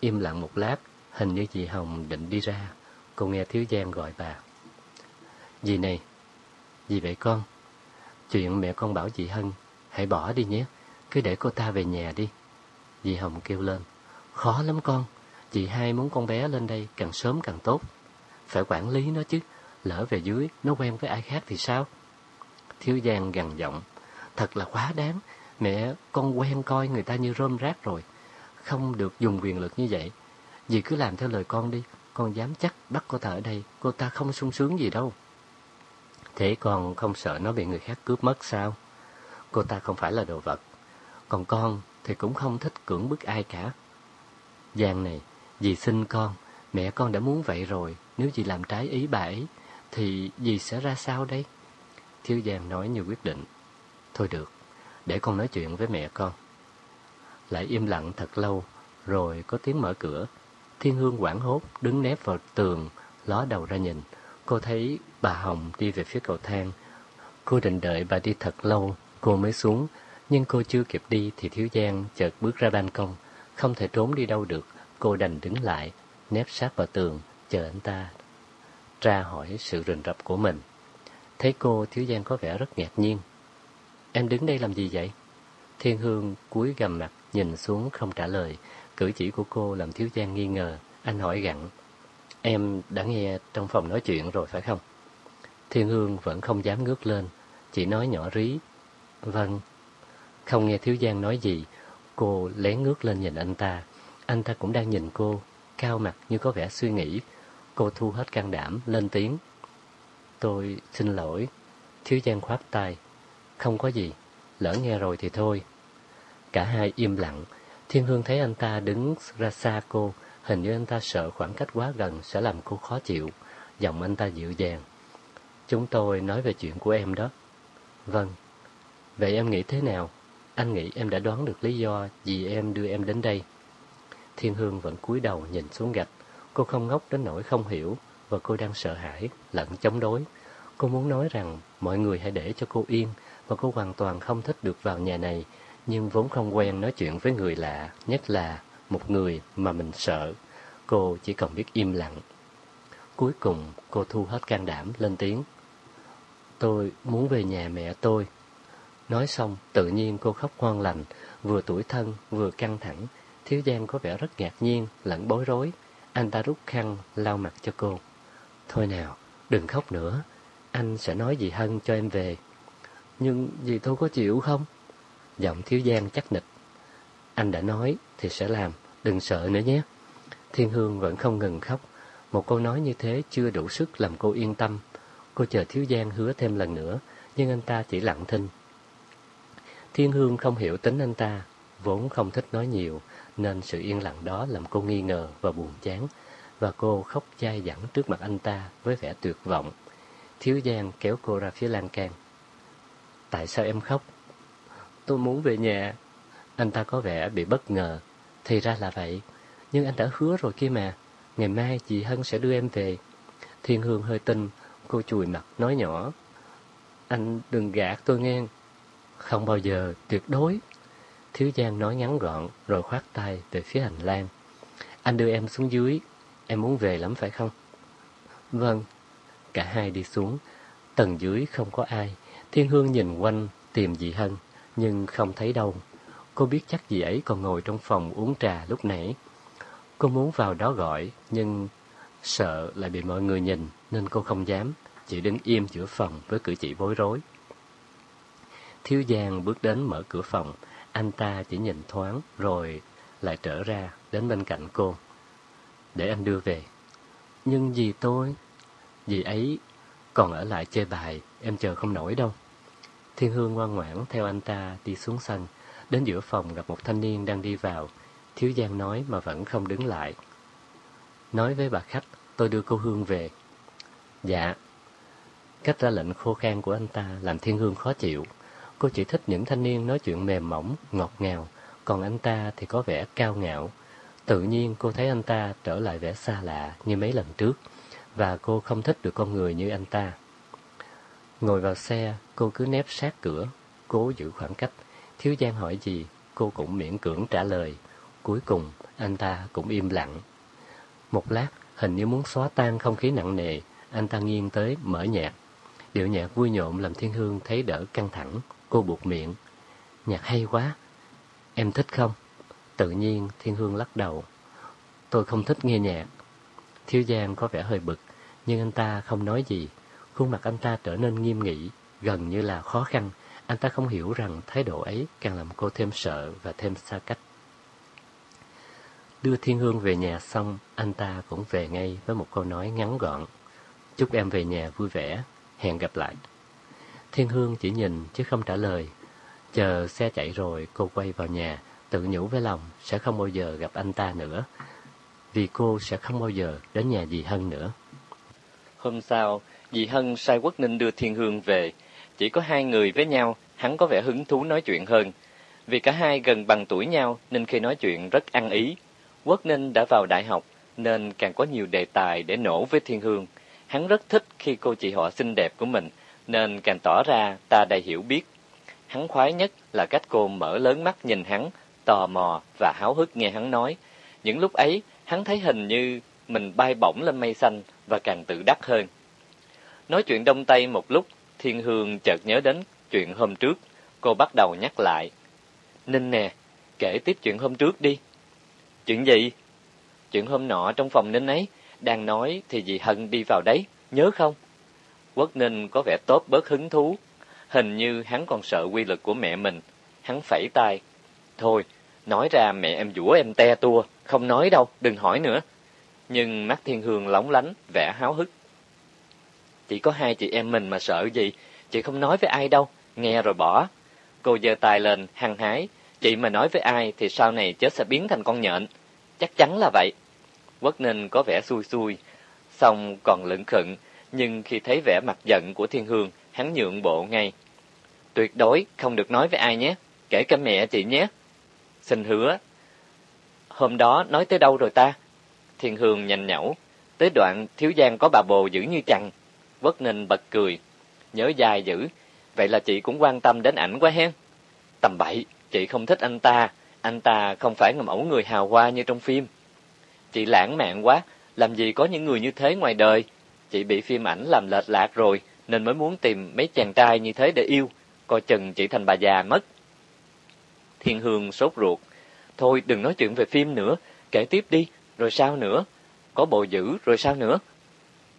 Im lặng một lát, hình như dì Hồng định đi ra. Cô nghe Thiếu Giang gọi bà. Dì này, dì vậy con. Chuyện mẹ con bảo dì Hân, hãy bỏ đi nhé. Cứ để cô ta về nhà đi. Dì Hồng kêu lên. Khó lắm con. Dì hai muốn con bé lên đây càng sớm càng tốt. Phải quản lý nó chứ. Lỡ về dưới, nó quen với ai khác thì sao? Thiếu Giang gằn giọng. Thật là quá đáng. Mẹ, con quen coi người ta như rơm rác rồi. Không được dùng quyền lực như vậy. Dì cứ làm theo lời con đi. Con dám chắc bắt cô ta ở đây. Cô ta không sung sướng gì đâu. Thế con không sợ nó bị người khác cướp mất sao? Cô ta không phải là đồ vật. Còn con thì cũng không thích cưỡng bức ai cả. Giang này, dì xin con. Mẹ con đã muốn vậy rồi. Nếu dì làm trái ý bà ấy, thì dì sẽ ra sao đây? Thiếu Giang nói như quyết định. Thôi được, để con nói chuyện với mẹ con. Lại im lặng thật lâu, rồi có tiếng mở cửa. Thiên Hương quảng hốt, đứng nép vào tường, ló đầu ra nhìn. Cô thấy bà Hồng đi về phía cầu thang. Cô định đợi bà đi thật lâu, cô mới xuống. Nhưng cô chưa kịp đi thì Thiếu Giang chợt bước ra ban công. Không thể trốn đi đâu được, cô đành đứng lại, nép sát vào tường, chờ anh ta ra hỏi sự rình rập của mình. Thấy cô, Thiếu Giang có vẻ rất ngạc nhiên. Em đứng đây làm gì vậy? Thiên Hương cúi gầm mặt, nhìn xuống không trả lời. Cử chỉ của cô làm Thiếu Giang nghi ngờ. Anh hỏi gặn. Em đã nghe trong phòng nói chuyện rồi phải không? Thiên Hương vẫn không dám ngước lên, chỉ nói nhỏ rí. Vâng. Không nghe Thiếu Giang nói gì, cô lén ngước lên nhìn anh ta. Anh ta cũng đang nhìn cô, cao mặt như có vẻ suy nghĩ. Cô thu hết can đảm, lên tiếng. Tôi xin lỗi. Thiếu Giang khoát tay. Không có gì, lỡ nghe rồi thì thôi. Cả hai im lặng, Thiên Hương thấy anh ta đứng ra xa cô, hình như anh ta sợ khoảng cách quá gần sẽ làm cô khó chịu. Giọng anh ta dịu dàng. Chúng tôi nói về chuyện của em đó. Vâng. Vậy em nghĩ thế nào? Anh nghĩ em đã đoán được lý do vì em đưa em đến đây. Thiên Hương vẫn cúi đầu nhìn xuống gạch. Cô không ngốc đến nỗi không hiểu, và cô đang sợ hãi, lẫn chống đối. Cô muốn nói rằng mọi người hãy để cho cô yên, và cô hoàn toàn không thích được vào nhà này, nhưng vốn không quen nói chuyện với người lạ, nhất là một người mà mình sợ. Cô chỉ còn biết im lặng. Cuối cùng, cô thu hết can đảm, lên tiếng. Tôi muốn về nhà mẹ tôi. Nói xong, tự nhiên cô khóc ngon lành, vừa tuổi thân, vừa căng thẳng. Thiếu Giang có vẻ rất ngạc nhiên, lẫn bối rối. Anh ta rút khăn, lau mặt cho cô. Thôi nào, đừng khóc nữa. Anh sẽ nói gì Hân cho em về. Nhưng dì tôi có chịu không? Giọng thiếu giang chắc nịch. Anh đã nói thì sẽ làm, đừng sợ nữa nhé. Thiên Hương vẫn không ngừng khóc. Một câu nói như thế chưa đủ sức làm cô yên tâm. Cô chờ Thiếu Giang hứa thêm lần nữa, nhưng anh ta chỉ lặng thinh. Thiên Hương không hiểu tính anh ta, vốn không thích nói nhiều, nên sự yên lặng đó làm cô nghi ngờ và buồn chán. và cô khóc dai dẳng trước mặt anh ta với vẻ tuyệt vọng. Thiếu Giang kéo cô ra phía lan can. Tại sao em khóc? Tôi muốn về nhà. Anh ta có vẻ bị bất ngờ. Thì ra là vậy. Nhưng anh đã hứa rồi kia mà. Ngày mai chị Hân sẽ đưa em về. Thiên Hương hơi tin. Cô chùi mặt nói nhỏ. Anh đừng gạt tôi nghe. Không bao giờ, tuyệt đối. Thiếu Giang nói ngắn gọn rồi khoát tay về phía hành lang. Anh đưa em xuống dưới. Em muốn về lắm phải không? Vâng. Cả hai đi xuống. Tầng dưới không có ai. Thiên Hương nhìn quanh tìm dị Hân, nhưng không thấy đâu. Cô biết chắc dì ấy còn ngồi trong phòng uống trà lúc nãy. Cô muốn vào đó gọi, nhưng sợ lại bị mọi người nhìn nên cô không dám, chỉ đứng im giữa phòng với cử chỉ bối rối. Thiếu Giang bước đến mở cửa phòng, anh ta chỉ nhìn thoáng rồi lại trở ra đến bên cạnh cô. Để anh đưa về. Nhưng dì tôi, dì ấy còn ở lại chơi bài, em chờ không nổi đâu. Thiên Hương ngoan ngoãn theo anh ta đi xuống sân, đến giữa phòng gặp một thanh niên đang đi vào. Thiếu Giang nói mà vẫn không đứng lại. Nói với bà khách, tôi đưa cô Hương về. Dạ. Cách ra lệnh khô khan của anh ta làm Thiên Hương khó chịu. Cô chỉ thích những thanh niên nói chuyện mềm mỏng, ngọt ngào, còn anh ta thì có vẻ cao ngạo. Tự nhiên cô thấy anh ta trở lại vẻ xa lạ như mấy lần trước, và cô không thích được con người như anh ta. Ngồi vào xe, cô cứ nép sát cửa, cố giữ khoảng cách. Thiếu Giang hỏi gì, cô cũng miễn cưỡng trả lời. Cuối cùng, anh ta cũng im lặng. Một lát, hình như muốn xóa tan không khí nặng nề, anh ta nghiêng tới mở nhạc. Điệu nhạc vui nhộn làm Thiên Hương thấy đỡ căng thẳng, cô buộc miệng. Nhạc hay quá, em thích không? Tự nhiên Thiên Hương lắc đầu. Tôi không thích nghe nhạc. Thiếu Giang có vẻ hơi bực, nhưng anh ta không nói gì. Khuôn mặt anh ta trở nên nghiêm nghị, gần như là khó khăn. Anh ta không hiểu rằng thái độ ấy càng làm cô thêm sợ và thêm xa cách. Đưa Thiên Hương về nhà xong, anh ta cũng về ngay với một câu nói ngắn gọn. Chúc em về nhà vui vẻ, hẹn gặp lại. Thiên Hương chỉ nhìn chứ không trả lời. Chờ xe chạy rồi, cô quay vào nhà, tự nhủ với lòng sẽ không bao giờ gặp anh ta nữa. Vì cô sẽ không bao giờ đến nhà dì Hân nữa. Hôm sau, dì Hân sai Quốc Ninh đưa Thiên Hương về. Chỉ có hai người với nhau, hắn có vẻ hứng thú nói chuyện hơn. Vì cả hai gần bằng tuổi nhau nên khi nói chuyện rất ăn ý. Quốc Ninh đã vào đại học nên càng có nhiều đề tài để nổ với Thiên Hương. Hắn rất thích khi cô chị họ xinh đẹp của mình nên càng tỏ ra ta đầy hiểu biết. Hắn khoái nhất là cách cô mở lớn mắt nhìn hắn, tò mò và háo hức nghe hắn nói. Những lúc ấy, hắn thấy hình như mình bay bổng lên mây xanh và càng tự đắc hơn. Nói chuyện đông tây một lúc, Thiên Hương chợt nhớ đến chuyện hôm trước. Cô bắt đầu nhắc lại. Ninh nè, kể tiếp chuyện hôm trước đi. Chuyện gì? Chuyện hôm nọ trong phòng Ninh ấy, đang nói thì dì Hân đi vào đấy, nhớ không? Quốc Ninh có vẻ tốt bớt hứng thú. Hình như hắn còn sợ quy lực của mẹ mình. Hắn phẩy tay. Thôi, nói ra mẹ em dũa em te tua. Không nói đâu, đừng hỏi nữa. Nhưng mắt Thiên Hương lóng lánh, vẻ háo hức. Chỉ có hai chị em mình mà sợ gì, chị không nói với ai đâu, nghe rồi bỏ. Cô giơ tay lên, hăng hái, chị mà nói với ai thì sau này chết sẽ biến thành con nhện. Chắc chắn là vậy. Quốc Ninh có vẻ xui xui, xong còn lững khựng, nhưng khi thấy vẻ mặt giận của Thiên Hương, hắn nhượng bộ ngay. Tuyệt đối không được nói với ai nhé, kể cả mẹ chị nhé. Xin hứa. Hôm đó nói tới đâu rồi ta? Thiên Hương nhanh nhẩu, tới đoạn thiếu giang có bà bồ giữ như chằng vất Ninh bật cười, nhớ dài dữ, vậy là chị cũng quan tâm đến ảnh quá hen. Tầm bậy, chị không thích anh ta, anh ta không phải ngầm ẩu người hào hoa như trong phim. Chị lãng mạn quá, làm gì có những người như thế ngoài đời. Chị bị phim ảnh làm lệch lạc rồi, nên mới muốn tìm mấy chàng trai như thế để yêu, coi chừng chị thành bà già mất. Thiên Hương sốt ruột. Thôi đừng nói chuyện về phim nữa, kể tiếp đi, rồi sao nữa? Có bộ dữ, rồi sao nữa?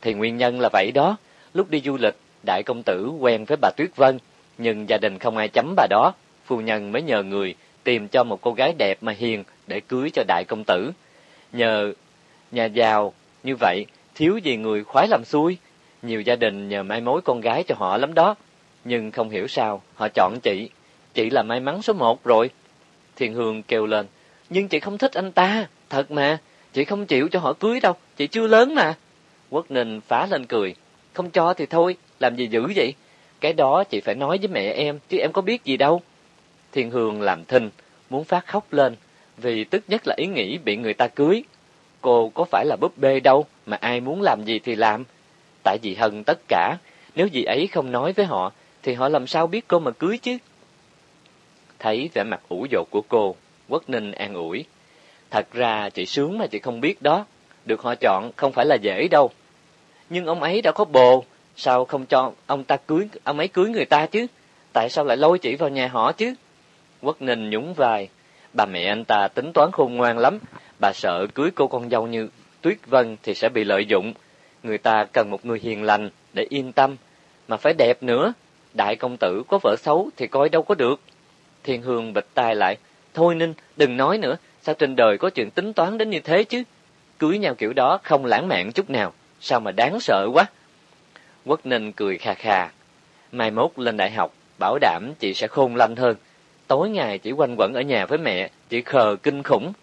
Thì nguyên nhân là vậy đó, lúc đi du lịch, đại công tử quen với bà Tuyết Vân, nhưng gia đình không ai chấm bà đó, phu nhân mới nhờ người tìm cho một cô gái đẹp mà hiền để cưới cho đại công tử. Nhờ nhà giàu như vậy, thiếu gì người khoái làm xui. Nhiều gia đình nhờ mai mối con gái cho họ lắm đó. Nhưng không hiểu sao, họ chọn chị. Chị là may mắn số một rồi. Thiên Hương kêu lên, nhưng chị không thích anh ta, thật mà. Chị không chịu cho họ cưới đâu, chị chưa lớn mà. Quốc Ninh phá lên cười. Không cho thì thôi, làm gì dữ vậy? Cái đó chị phải nói với mẹ em, chứ em có biết gì đâu. Thiên Hương làm thinh, muốn phát khóc lên, vì tức nhất là ý nghĩ bị người ta cưới. Cô có phải là búp bê đâu, mà ai muốn làm gì thì làm. Tại vì Hân tất cả, nếu dì ấy không nói với họ, thì họ làm sao biết cô mà cưới chứ? Thấy vẻ mặt ủ dột của cô, Quốc Ninh an ủi. Thật ra chị sướng mà chị không biết đó, được họ chọn không phải là dễ đâu. Nhưng ông ấy đã có bồ, sao không cho ông ta cưới ông ấy cưới người ta chứ? Tại sao lại lôi chị vào nhà họ chứ? Quốc Ninh nhún vai, bà mẹ anh ta tính toán khôn ngoan lắm, bà sợ cưới cô con dâu như Tuyết Vân thì sẽ bị lợi dụng. Người ta cần một người hiền lành để yên tâm, mà phải đẹp nữa. Đại công tử có vợ xấu thì coi đâu có được. Thiên Hương bịch tai lại, thôi Ninh, đừng nói nữa, sao trên đời có chuyện tính toán đến như thế chứ? Cưới nhau kiểu đó không lãng mạn chút nào, sao mà đáng sợ quá. Quốc Ninh cười khà khà, mai mốt lên đại học, bảo đảm chị sẽ khôn lanh hơn. Tối ngày chỉ quanh quẩn ở nhà với mẹ, chị khờ kinh khủng.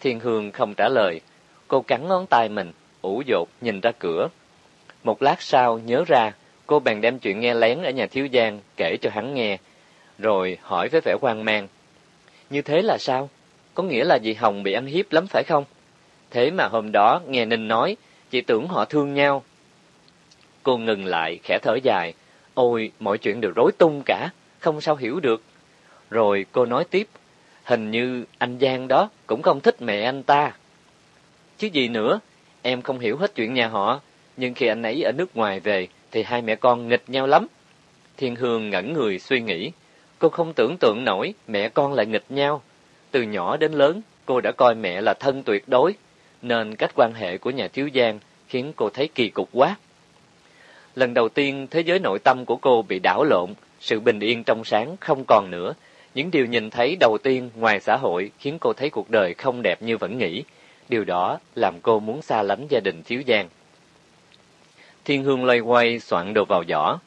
Thiên Hương không trả lời, cô cắn ngón tay mình, ủ dột nhìn ra cửa. Một lát sau nhớ ra, cô bèn đem chuyện nghe lén ở nhà thiếu giang kể cho hắn nghe, rồi hỏi với vẻ hoang mang. Như thế là sao? Có nghĩa là dì Hồng bị ăn hiếp lắm phải không? Thế mà hôm đó nghe Ninh nói, chị tưởng họ thương nhau. Cô ngừng lại, khẽ thở dài. Ôi, mọi chuyện đều rối tung cả, không sao hiểu được. Rồi cô nói tiếp, hình như anh Giang đó cũng không thích mẹ anh ta. Chứ gì nữa, em không hiểu hết chuyện nhà họ, nhưng khi anh ấy ở nước ngoài về thì hai mẹ con nghịch nhau lắm. Thiên Hương ngẩn người suy nghĩ, cô không tưởng tượng nổi mẹ con lại nghịch nhau. Từ nhỏ đến lớn, cô đã coi mẹ là thân tuyệt đối, nên cách quan hệ của nhà thiếu giang khiến cô thấy kỳ cục quá. Lần đầu tiên thế giới nội tâm của cô bị đảo lộn, sự bình yên trong sáng không còn nữa. Những điều nhìn thấy đầu tiên ngoài xã hội khiến cô thấy cuộc đời không đẹp như vẫn nghĩ. Điều đó làm cô muốn xa lánh gia đình thiếu giang. Thiên Hương loay quay soạn đồ vào giỏ,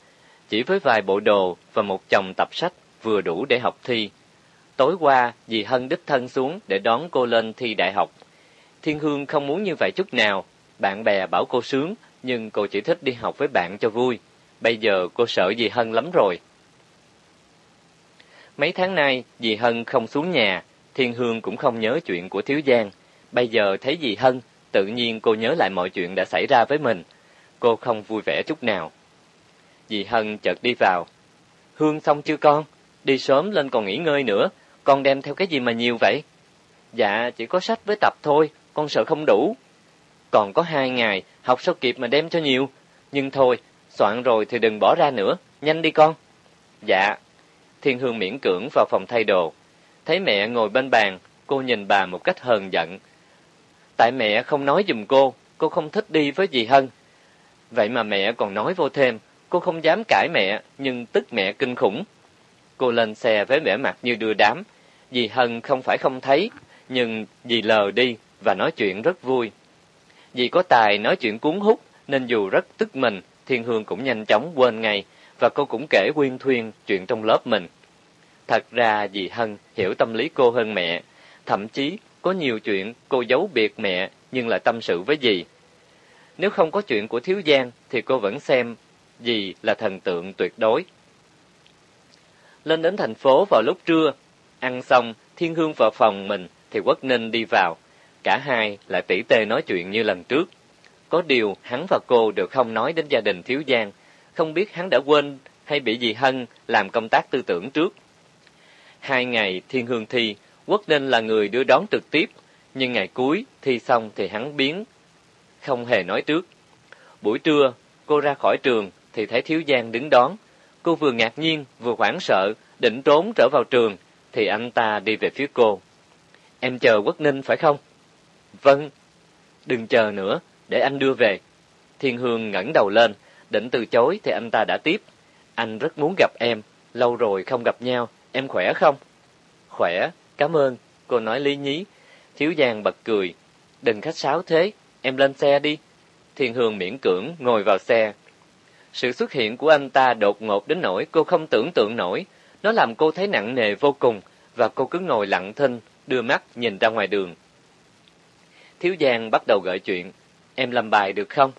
chỉ với vài bộ đồ và một chồng tập sách vừa đủ để học thi. Tối qua, dì Hân đích thân xuống để đón cô lên thi đại học. Thiên Hương không muốn như vậy chút nào, bạn bè bảo cô sướng, nhưng cô chỉ thích đi học với bạn cho vui. Bây giờ cô sợ dì Hân lắm rồi. Mấy tháng nay, dì Hân không xuống nhà, Thiên Hương cũng không nhớ chuyện của Thiếu Giang. Bây giờ thấy dì Hân, tự nhiên cô nhớ lại mọi chuyện đã xảy ra với mình. Cô không vui vẻ chút nào. Dì Hân chợt đi vào. Hương xong chưa con? Đi sớm lên còn nghỉ ngơi nữa. Con đem theo cái gì mà nhiều vậy? Dạ, chỉ có sách với tập thôi, con sợ không đủ. Còn có hai ngày, học sao kịp mà đem cho nhiều. Nhưng thôi, soạn rồi thì đừng bỏ ra nữa, nhanh đi con. Dạ. Thiên Hương miễn cưỡng vào phòng thay đồ. Thấy mẹ ngồi bên bàn, cô nhìn bà một cách hờn giận. Tại mẹ không nói giùm cô, cô không thích đi với dì Hân. Vậy mà mẹ còn nói vô thêm, cô không dám cãi mẹ, nhưng tức mẹ kinh khủng. Cô lên xe với vẻ mặt như đưa đám. Dì Hân không phải không thấy, nhưng dì lờ đi và nói chuyện rất vui. vì có tài nói chuyện cuốn hút, nên dù rất tức mình, Thiên Hương cũng nhanh chóng quên ngay, và cô cũng kể quyên thuyên chuyện trong lớp mình. Thật ra dì Hân hiểu tâm lý cô hơn mẹ, thậm chí có nhiều chuyện cô giấu biệt mẹ nhưng lại tâm sự với dì. Nếu không có chuyện của Thiếu Giang thì cô vẫn xem dì là thần tượng tuyệt đối. Lên đến thành phố vào lúc trưa, ăn xong, Thiên Hương vào phòng mình thì Quốc Ninh đi vào. Cả hai lại tỉ tê nói chuyện như lần trước. Có điều hắn và cô đều không nói đến gia đình Thiếu Giang, không biết hắn đã quên hay bị dì Hân làm công tác tư tưởng trước. Hai ngày Thiên Hương thi, Quốc Ninh là người đưa đón trực tiếp, nhưng ngày cuối thi xong thì hắn biến, không hề nói trước. Buổi trưa, cô ra khỏi trường thì thấy Thiếu Giang đứng đón. Cô vừa ngạc nhiên vừa hoảng sợ, định trốn trở vào trường thì anh ta đi về phía cô. Em chờ Quốc Ninh phải không? Vâng. Đừng chờ nữa, để anh đưa về. Thiên Hương ngẩng đầu lên, định từ chối thì anh ta đã tiếp. Anh rất muốn gặp em, lâu rồi không gặp nhau, em khỏe không? Khỏe, cảm ơn, cô nói lý nhí. Thiếu Giang bật cười. Đừng khách sáo thế, em lên xe đi. Thiên Hương miễn cưỡng ngồi vào xe. Sự xuất hiện của anh ta đột ngột đến nỗi cô không tưởng tượng nổi. Nó làm cô thấy nặng nề vô cùng và cô cứ ngồi lặng thinh, đưa mắt nhìn ra ngoài đường. Thiếu Giang bắt đầu gợi chuyện. Em làm bài được không?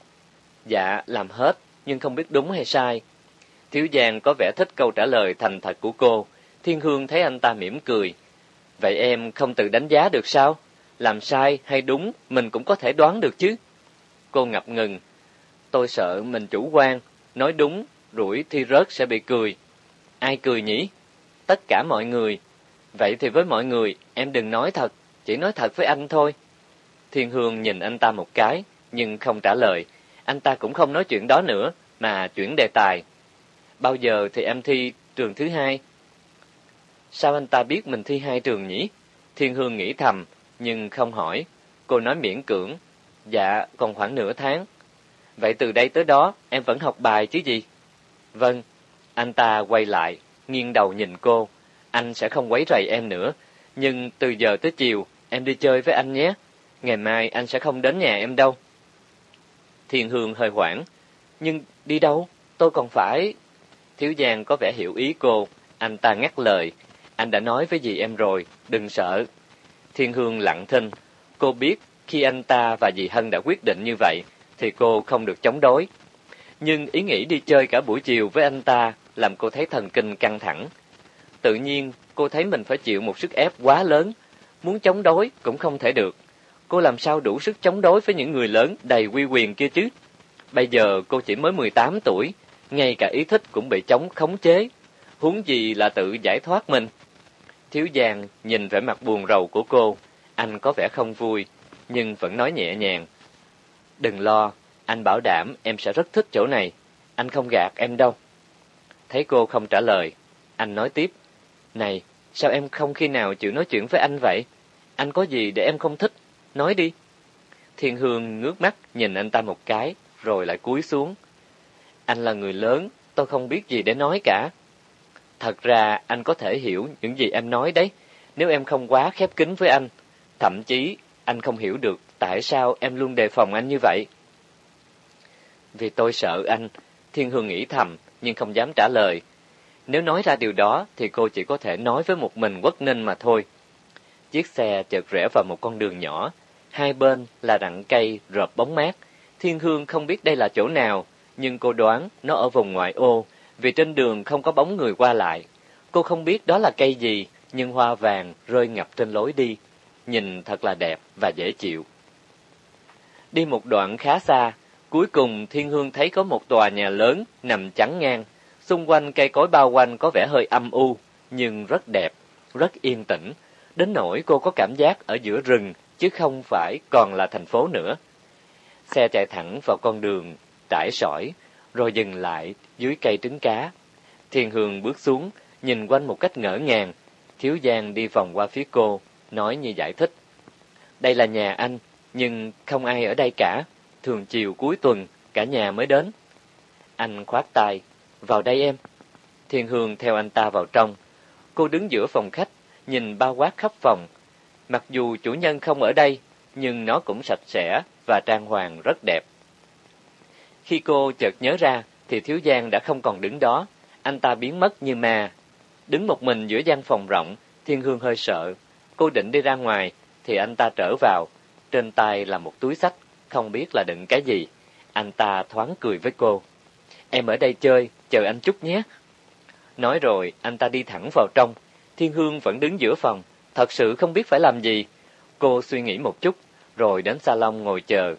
Dạ, làm hết, nhưng không biết đúng hay sai. Thiếu Giang có vẻ thích câu trả lời thành thật của cô. Thiên Hương thấy anh ta mỉm cười. Vậy em không tự đánh giá được sao? Làm sai hay đúng, mình cũng có thể đoán được chứ. Cô ngập ngừng. Tôi sợ mình chủ quan, nói đúng, rủi thi rớt sẽ bị cười. Ai cười nhỉ? Tất cả mọi người. Vậy thì với mọi người, em đừng nói thật, chỉ nói thật với anh thôi. Thiên Hương nhìn anh ta một cái, nhưng không trả lời. Anh ta cũng không nói chuyện đó nữa, mà chuyển đề tài. Bao giờ thì em thi trường thứ hai? Sao anh ta biết mình thi hai trường nhỉ? Thiên Hương nghĩ thầm, nhưng không hỏi. Cô nói miễn cưỡng. Dạ, còn khoảng nửa tháng. Vậy từ đây tới đó, em vẫn học bài chứ gì? Vâng. Anh ta quay lại, nghiêng đầu nhìn cô. Anh sẽ không quấy rầy em nữa. Nhưng từ giờ tới chiều, em đi chơi với anh nhé. Ngày mai anh sẽ không đến nhà em đâu. Thiên Hương hơi hoảng. Nhưng đi đâu? Tôi còn phải... Thiếu Giang có vẻ hiểu ý cô. Anh ta ngắt lời. Anh đã nói với dì em rồi, đừng sợ. Thiên Hương lặng thinh. Cô biết khi anh ta và dì Hân đã quyết định như vậy, thì cô không được chống đối. Nhưng ý nghĩ đi chơi cả buổi chiều với anh ta làm cô thấy thần kinh căng thẳng. Tự nhiên, cô thấy mình phải chịu một sức ép quá lớn, muốn chống đối cũng không thể được. Cô làm sao đủ sức chống đối với những người lớn đầy uy quyền kia chứ? Bây giờ cô chỉ mới 18 tuổi, ngay cả ý thích cũng bị chống khống chế, huống gì là tự giải thoát mình. Thiếu Giang nhìn vẻ mặt buồn rầu của cô, anh có vẻ không vui, nhưng vẫn nói nhẹ nhàng. Đừng lo, anh bảo đảm em sẽ rất thích chỗ này, anh không gạt em đâu. Thấy cô không trả lời, anh nói tiếp. Này, sao em không khi nào chịu nói chuyện với anh vậy? Anh có gì để em không thích? Nói đi. Thiên Hương ngước mắt nhìn anh ta một cái, rồi lại cúi xuống. Anh là người lớn, tôi không biết gì để nói cả. Thật ra anh có thể hiểu những gì em nói đấy, nếu em không quá khép kín với anh. Thậm chí anh không hiểu được tại sao em luôn đề phòng anh như vậy. Vì tôi sợ anh, Thiên Hương nghĩ thầm nhưng không dám trả lời. Nếu nói ra điều đó thì cô chỉ có thể nói với một mình Quốc Ninh mà thôi. Chiếc xe chợt rẽ vào một con đường nhỏ, hai bên là rặng cây rợp bóng mát. Thiên Hương không biết đây là chỗ nào, nhưng cô đoán nó ở vùng ngoại ô, vì trên đường không có bóng người qua lại. Cô không biết đó là cây gì, nhưng hoa vàng rơi ngập trên lối đi, nhìn thật là đẹp và dễ chịu. Đi một đoạn khá xa, cuối cùng Thiên Hương thấy có một tòa nhà lớn nằm chắn ngang, xung quanh cây cối bao quanh có vẻ hơi âm u, nhưng rất đẹp, rất yên tĩnh, đến nỗi cô có cảm giác ở giữa rừng chứ không phải còn là thành phố nữa. Xe chạy thẳng vào con đường trải sỏi, rồi dừng lại dưới cây trứng cá. Thiên Hương bước xuống, nhìn quanh một cách ngỡ ngàng. Thiếu Giang đi vòng qua phía cô, nói như giải thích. Đây là nhà anh, nhưng không ai ở đây cả. Thường chiều cuối tuần, cả nhà mới đến. Anh khoát tay, vào đây em. Thiên Hương theo anh ta vào trong. Cô đứng giữa phòng khách, nhìn bao quát khắp phòng. Mặc dù chủ nhân không ở đây, nhưng nó cũng sạch sẽ và trang hoàng rất đẹp. Khi cô chợt nhớ ra, thì Thiếu Giang đã không còn đứng đó, anh ta biến mất như ma. Đứng một mình giữa gian phòng rộng, Thiên Hương hơi sợ. Cô định đi ra ngoài, thì anh ta trở vào. Trên tay là một túi sách, không biết là đựng cái gì. Anh ta thoáng cười với cô. Em ở đây chơi, chờ anh chút nhé. Nói rồi, anh ta đi thẳng vào trong. Thiên Hương vẫn đứng giữa phòng, thật sự không biết phải làm gì. Cô suy nghĩ một chút, rồi đến salon ngồi chờ.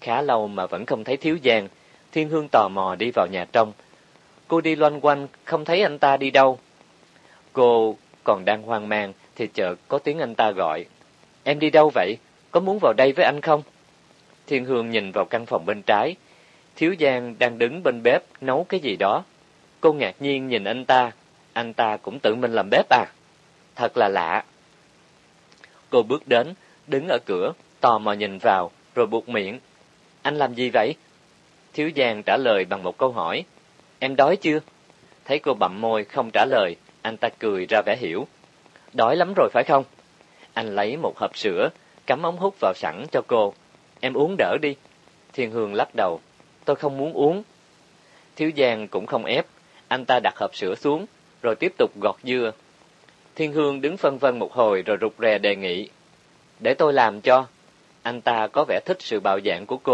Khá lâu mà vẫn không thấy Thiếu Giang, Thiên Hương tò mò đi vào nhà trong. Cô đi loanh quanh, không thấy anh ta đi đâu. Cô còn đang hoang mang, thì chợt có tiếng anh ta gọi. Em đi đâu vậy? Có muốn vào đây với anh không? Thiên Hương nhìn vào căn phòng bên trái. Thiếu Giang đang đứng bên bếp nấu cái gì đó. Cô ngạc nhiên nhìn anh ta. Anh ta cũng tự mình làm bếp à? Thật là lạ. Cô bước đến, đứng ở cửa, tò mò nhìn vào, rồi buộc miệng. Anh làm gì vậy? Thiếu Giang trả lời bằng một câu hỏi. Em đói chưa? Thấy cô bậm môi không trả lời, anh ta cười ra vẻ hiểu. Đói lắm rồi phải không? Anh lấy một hộp sữa, cắm ống hút vào sẵn cho cô. Em uống đỡ đi. Thiên Hương lắc đầu. Tôi không muốn uống. Thiếu Giang cũng không ép. Anh ta đặt hộp sữa xuống, rồi tiếp tục gọt dưa. Thiên Hương đứng phân vân một hồi rồi rụt rè đề nghị. Để tôi làm cho. Anh ta có vẻ thích sự bạo dạn của cô.